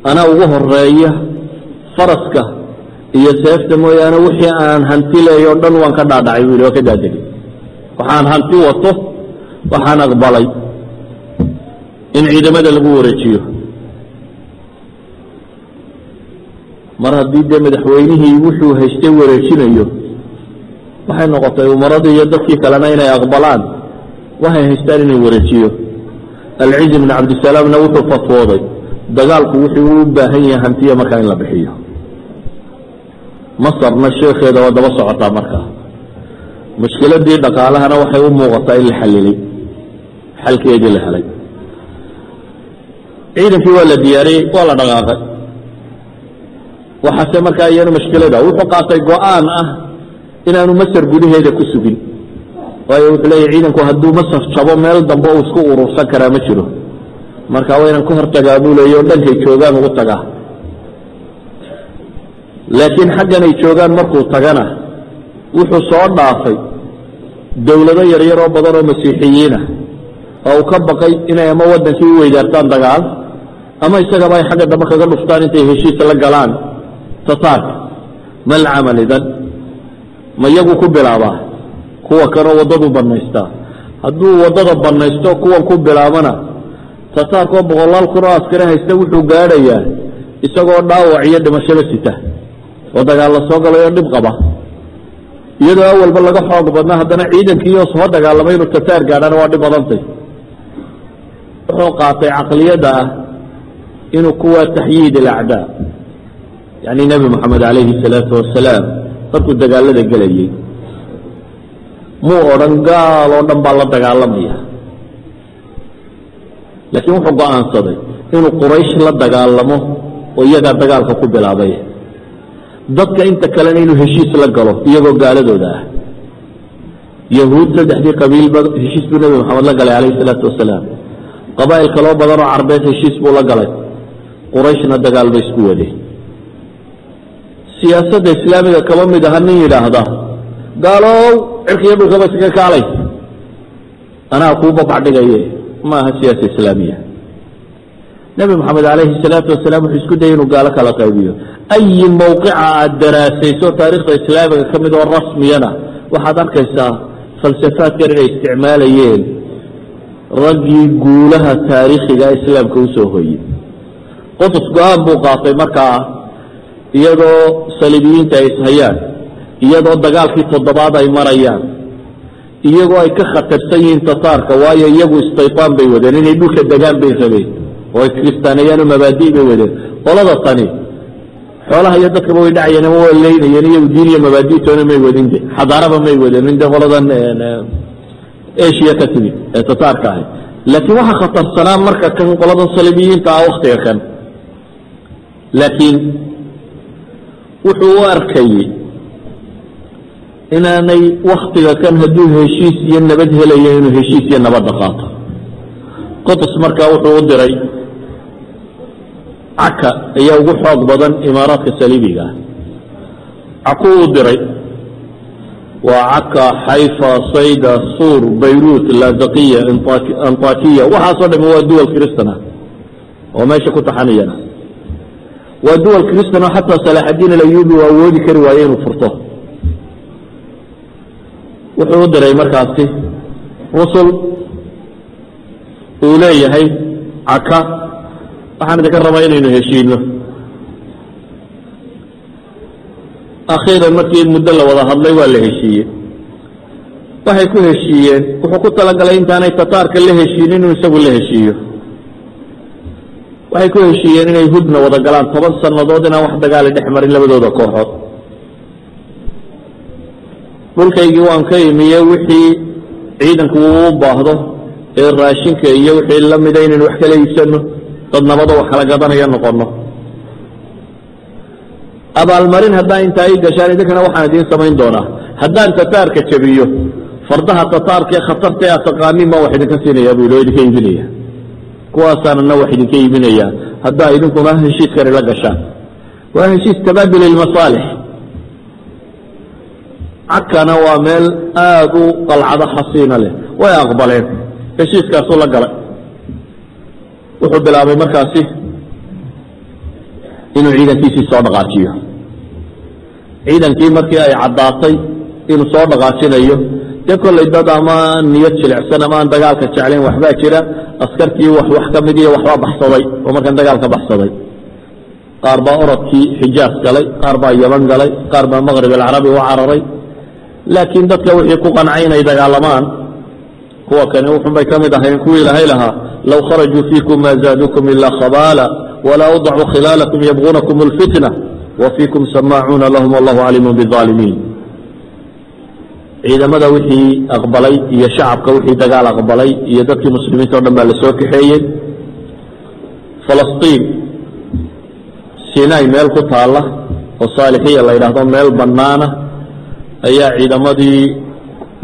anaa ugu horreeya faraska iyo seefta mooyaane wixii aan hanti leeyo o dhan waan ka dhaadhacay buu yidhi waa ka daadegay waxaan hanti wato waxaan aqbalay in ciidamada lagu wareejiyo mar haddii dee madaxweynihii wuxuu haystay wareejinayo waxay noqotay umaradii iyo dadkii kalena inay aqbalaan waxay haystaan inay wareejiyo. Alciz bn cabdisalaamna wuxuu fatwooday dagaalku wuxuu u baahan yahay hantiya markaa in la bixiyo. Masarna sheekeeda waa daba socotaa markaa. Mushkiladii dhaqaalahana waxay u muuqataa in la xalilay xalkeedii la helay. Ciidankii waa la diyaariyey waa la dhaqaaqay waxaase markaa iyana mushkilada wuxuu qaatay go'aan ah inaanu masar gudaheeda ku sugin. Waayo wuxuu leeyahy ciidanku hadduu masar jabo meel dambe uu isku urursan karaa ma jiro. Marka waa inaan ka hortagaa buu leeya oo dhankay joogaan ugu tagaa. Laakiin xaggan ay joogaan markuu tagana wuxuu soo dhaafay dowlado yaryaroo badan oo masiixiyiinah oo uu ka baqay inay ama waddankii u weydaartaan dagaal ama isagaba ay xagga dambe kaga dhuftaan intay heshiis la galaan tataarka mal camal idan. Ma iyagu ku bilaabaa. Kuwa kanoo waddadu bannaystaa. Hadduu waddada bannaysto kuwan ku bilaabana tataarkoo boqolaal kun oo askari haysta wuxuu gaadhayaa isagoo dhaawac iyo dhimashada sita. Oo dagaal la soo galayo dhib qaba. Iyadoo awalba laga xoog badnaa haddana ciidankiioo soo dagaalamay inuu tataar gaadhana waa dhib badantay. Wuxuu qaatay caqliyadda ah inuu kuwa taxyiid alacdaa yani nebi moxamed calayhi salaatu wasalaam markuu dagaalada gelayey muu odhan gaal oo dhan baa la dagaalamaya. Laakiin wuxuu go'aansaday inuu quraysh la dagaalamo oo iyagaa dagaalka ku bilaabay. Dadka inta kalena inuu heshiis la galo iyagoo gaaladooda ah. Yahuud saddexdii qabiilba heshiis buu nebi moxamed la galay calayhi salaatu wasalaam qabaa'il kaloo badan oo carbeed heshiis buu la galay. Qurayshna dagaal bay isku wadeen siyaasadda islaamiga kaba mid aha nin yidhaahda. Gaalow cirkiiyo dhulkaba iskaga kaalay. Anaa kuu babacdhigaye ma aha siyaasa islaamiya. Nebi moxamed calayhi salaatu wasalaam wuxuu isku dayay inuu gaalo kala qaybiyo. Ayi mawqica aad daraasayso taariikhda islaamiga ka mid oo rasmiyana? Waxaad arkaysaa falsafaadkan inay isticmaalayeen. Raggii guulaha taariikhiga islaamka u soo hoyey qotus go'aan buu qaatay markaa iyadoo saliibiyiinta ay ishayaan iyadoo dagaalkii toddobaad ay marayaan iyagoo ay ka khatarsan yihiin tataarka waayo iyagu istaytaan bay wadeen inay dhulka degaan bay rabeen oo ay kiristaaneeyaan oo mabaadi' bay wadeen. Qolada tani xoolaha iyo dadkaba way dhacayeen ama leynayeen iyagu diin iyo mabaaditoona may wadin de xadaaraba may wadeen de qoladan asia ka timid ee tataarka ahay laakiin waxaa khatarsanaa marka kan qoladan saliibiyiinta ah waktiga kan. Laakiin wuxuu u arkayey inaanay waktiga kan hadduu heshiis iyo nabad helayo inuu heshiis iyo nabadda qaato qotus markaa wuxuu u diray caka ayaa ugu xoog badan imaaraadka saliibiga ah. Caku u diray waa caka xayfa sayda suur bayruut lazaqiya antakiya. Waxaasoo dhami waa duwal kristan oo meesha ku taxaniyana waa duwal kristan oo xataa salaaxadiin alayubi u awoodi kari waaye inuu furto. Wuxuu u diray markaasi rusul uu leeyahay caka. Waxaan idinka rabaa inaynu heshiino akhiiran markii muddo la wada hadlay waa la heshiiyey. Waxay ku heshiiyeen wuxuu ku talagalay intaanay tataarka la heshiinin inuu isagu la heshiiyo waxay ku heshiiyeen inay hudna wada galaan toban sannadood inaan wax dagaali dhex marin labadooda kooxood. Dhulkaygii waan ka imiye wixii ciidanku uu u baahdo ee raashinka iyo wixii la mida wax kala iibsano dad nabado wax kala gadanaya noqono. Abaalmarin haddaa intaa ii gashaan idinkana waxaan idiin samayn doonaa. Haddaan tataarka jabiyo fardaha tataarka ee khatarta aad taqaanin baan wax idinka siinaya bu o idinka iibinaya kuwaasaanana wax idinka iibinaya. Haddaa idinkuna heshiiskani la gashaan. Waa heshiis tabaadul ilmasaalix cagkana waa meel aada u qalcado xasiina leh. Way aqbaleen. Heshiiskaasuu la galay. Wuxuu bilaabay markaasi inuu ciidankiisii soo dhaqaajiyo. Ciidankii markii ay caddaatay inuu soo dhaqaajinayo dee kollay dad ama niyad jilicsan ama dagaalka jeclayn waxbaa jira askartii wax ka mid waxbaa baxsaday oo markan dagaalka baxsaday. Qaar baa orodkii xijaas galay qaar baa yaman galay qaar baa maqrib alcarabi u cararay. Laakiin dadka wixii ku qancay inay dagaalamaan kuwa kani wuxunbay ka mid ahayn kuwii ilaahay lahaa low kharajuu fiikum ma zaaduukum ila khabaala walaa awdacuu khilaalakum yabguunakum اlfitna wa fiikum samaacuuna lahum wallahu caliimu biaalimiin ciidamada wixii aqbalay iyo shacabka wixii dagaal aqbalay iyo dadkii muslimiinta o dhan baa la soo kaxeeyey. Falastiin sinai meel ku taalla oo saalixiya la yidhaahdo meel bannaana ayaa ciidamadii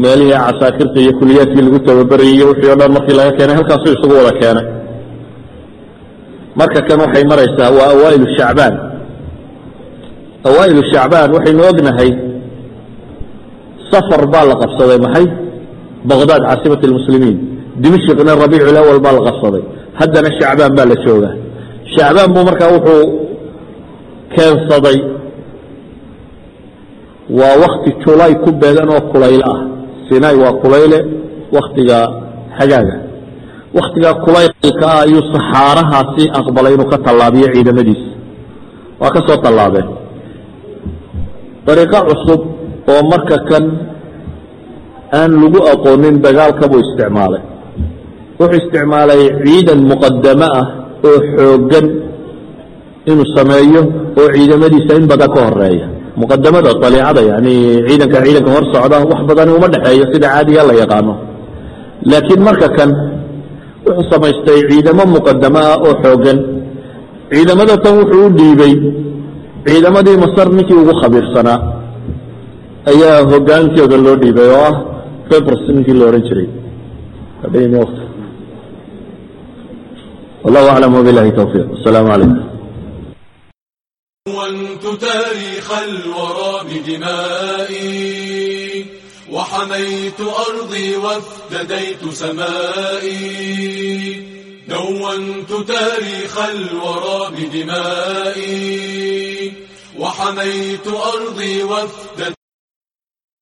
meelihii casaakirta iyo kuliyaadkii lagu tababerayey wixii o dhan markii laga keenay halkaasuu isugu wada keenay. Marka kan waxay maraysaa waa awaa'ilu shacbaan. Awaa'ilu shacbaan waxaynu ognahay safar baa la qabsaday maxay baqdaad caasimat اlmuslimiin dimashqna rabiic lawal baa la qabsaday haddana shacbaan baa la joogaa shacbaan buu markaa wuxuu keensaday waa wakti julay ku beegan oo kulaylo ah sinai waa kulayle waktiga xagaaga waktigaa kulaylka ah ayuu saxaarahaasi aqbalay inuu ka tallaabiyo ciidamadiisa waa ka soo tallaabeen dariiqo cusub oo marka kan aan lagu aqoonin dagaalka buu isticmaalay. Wuxuu isticmaalay ciidan muqadamo ah oo xooggan inuu sameeyo oo ciidamadiisa in badan ka horreeya muqadamada aliicada yani ciidanka ciidanka hor socda wax badani uma dhexeeyo sida caadiga la yaqaano. Laakiin marka kan wuxuu samaystay ciidamo muqadamo ah oo xooggan. Ciidamada tan wuxuu u dhiibay ciidamadii masar ninkii ugu khabiirsanaa ayaa hogaankooda loo dhiibay oo ah febrs ninkii la odhan jiray. Adhaymi wt wallahu aclam wabilahi towfiiq asalaamu calaykum ونت تاريخ الورى بدمائي وحميت أرضي وافتديت سمائي دونت تاريخ الورى بدمائي وحميت أرضي وافتديت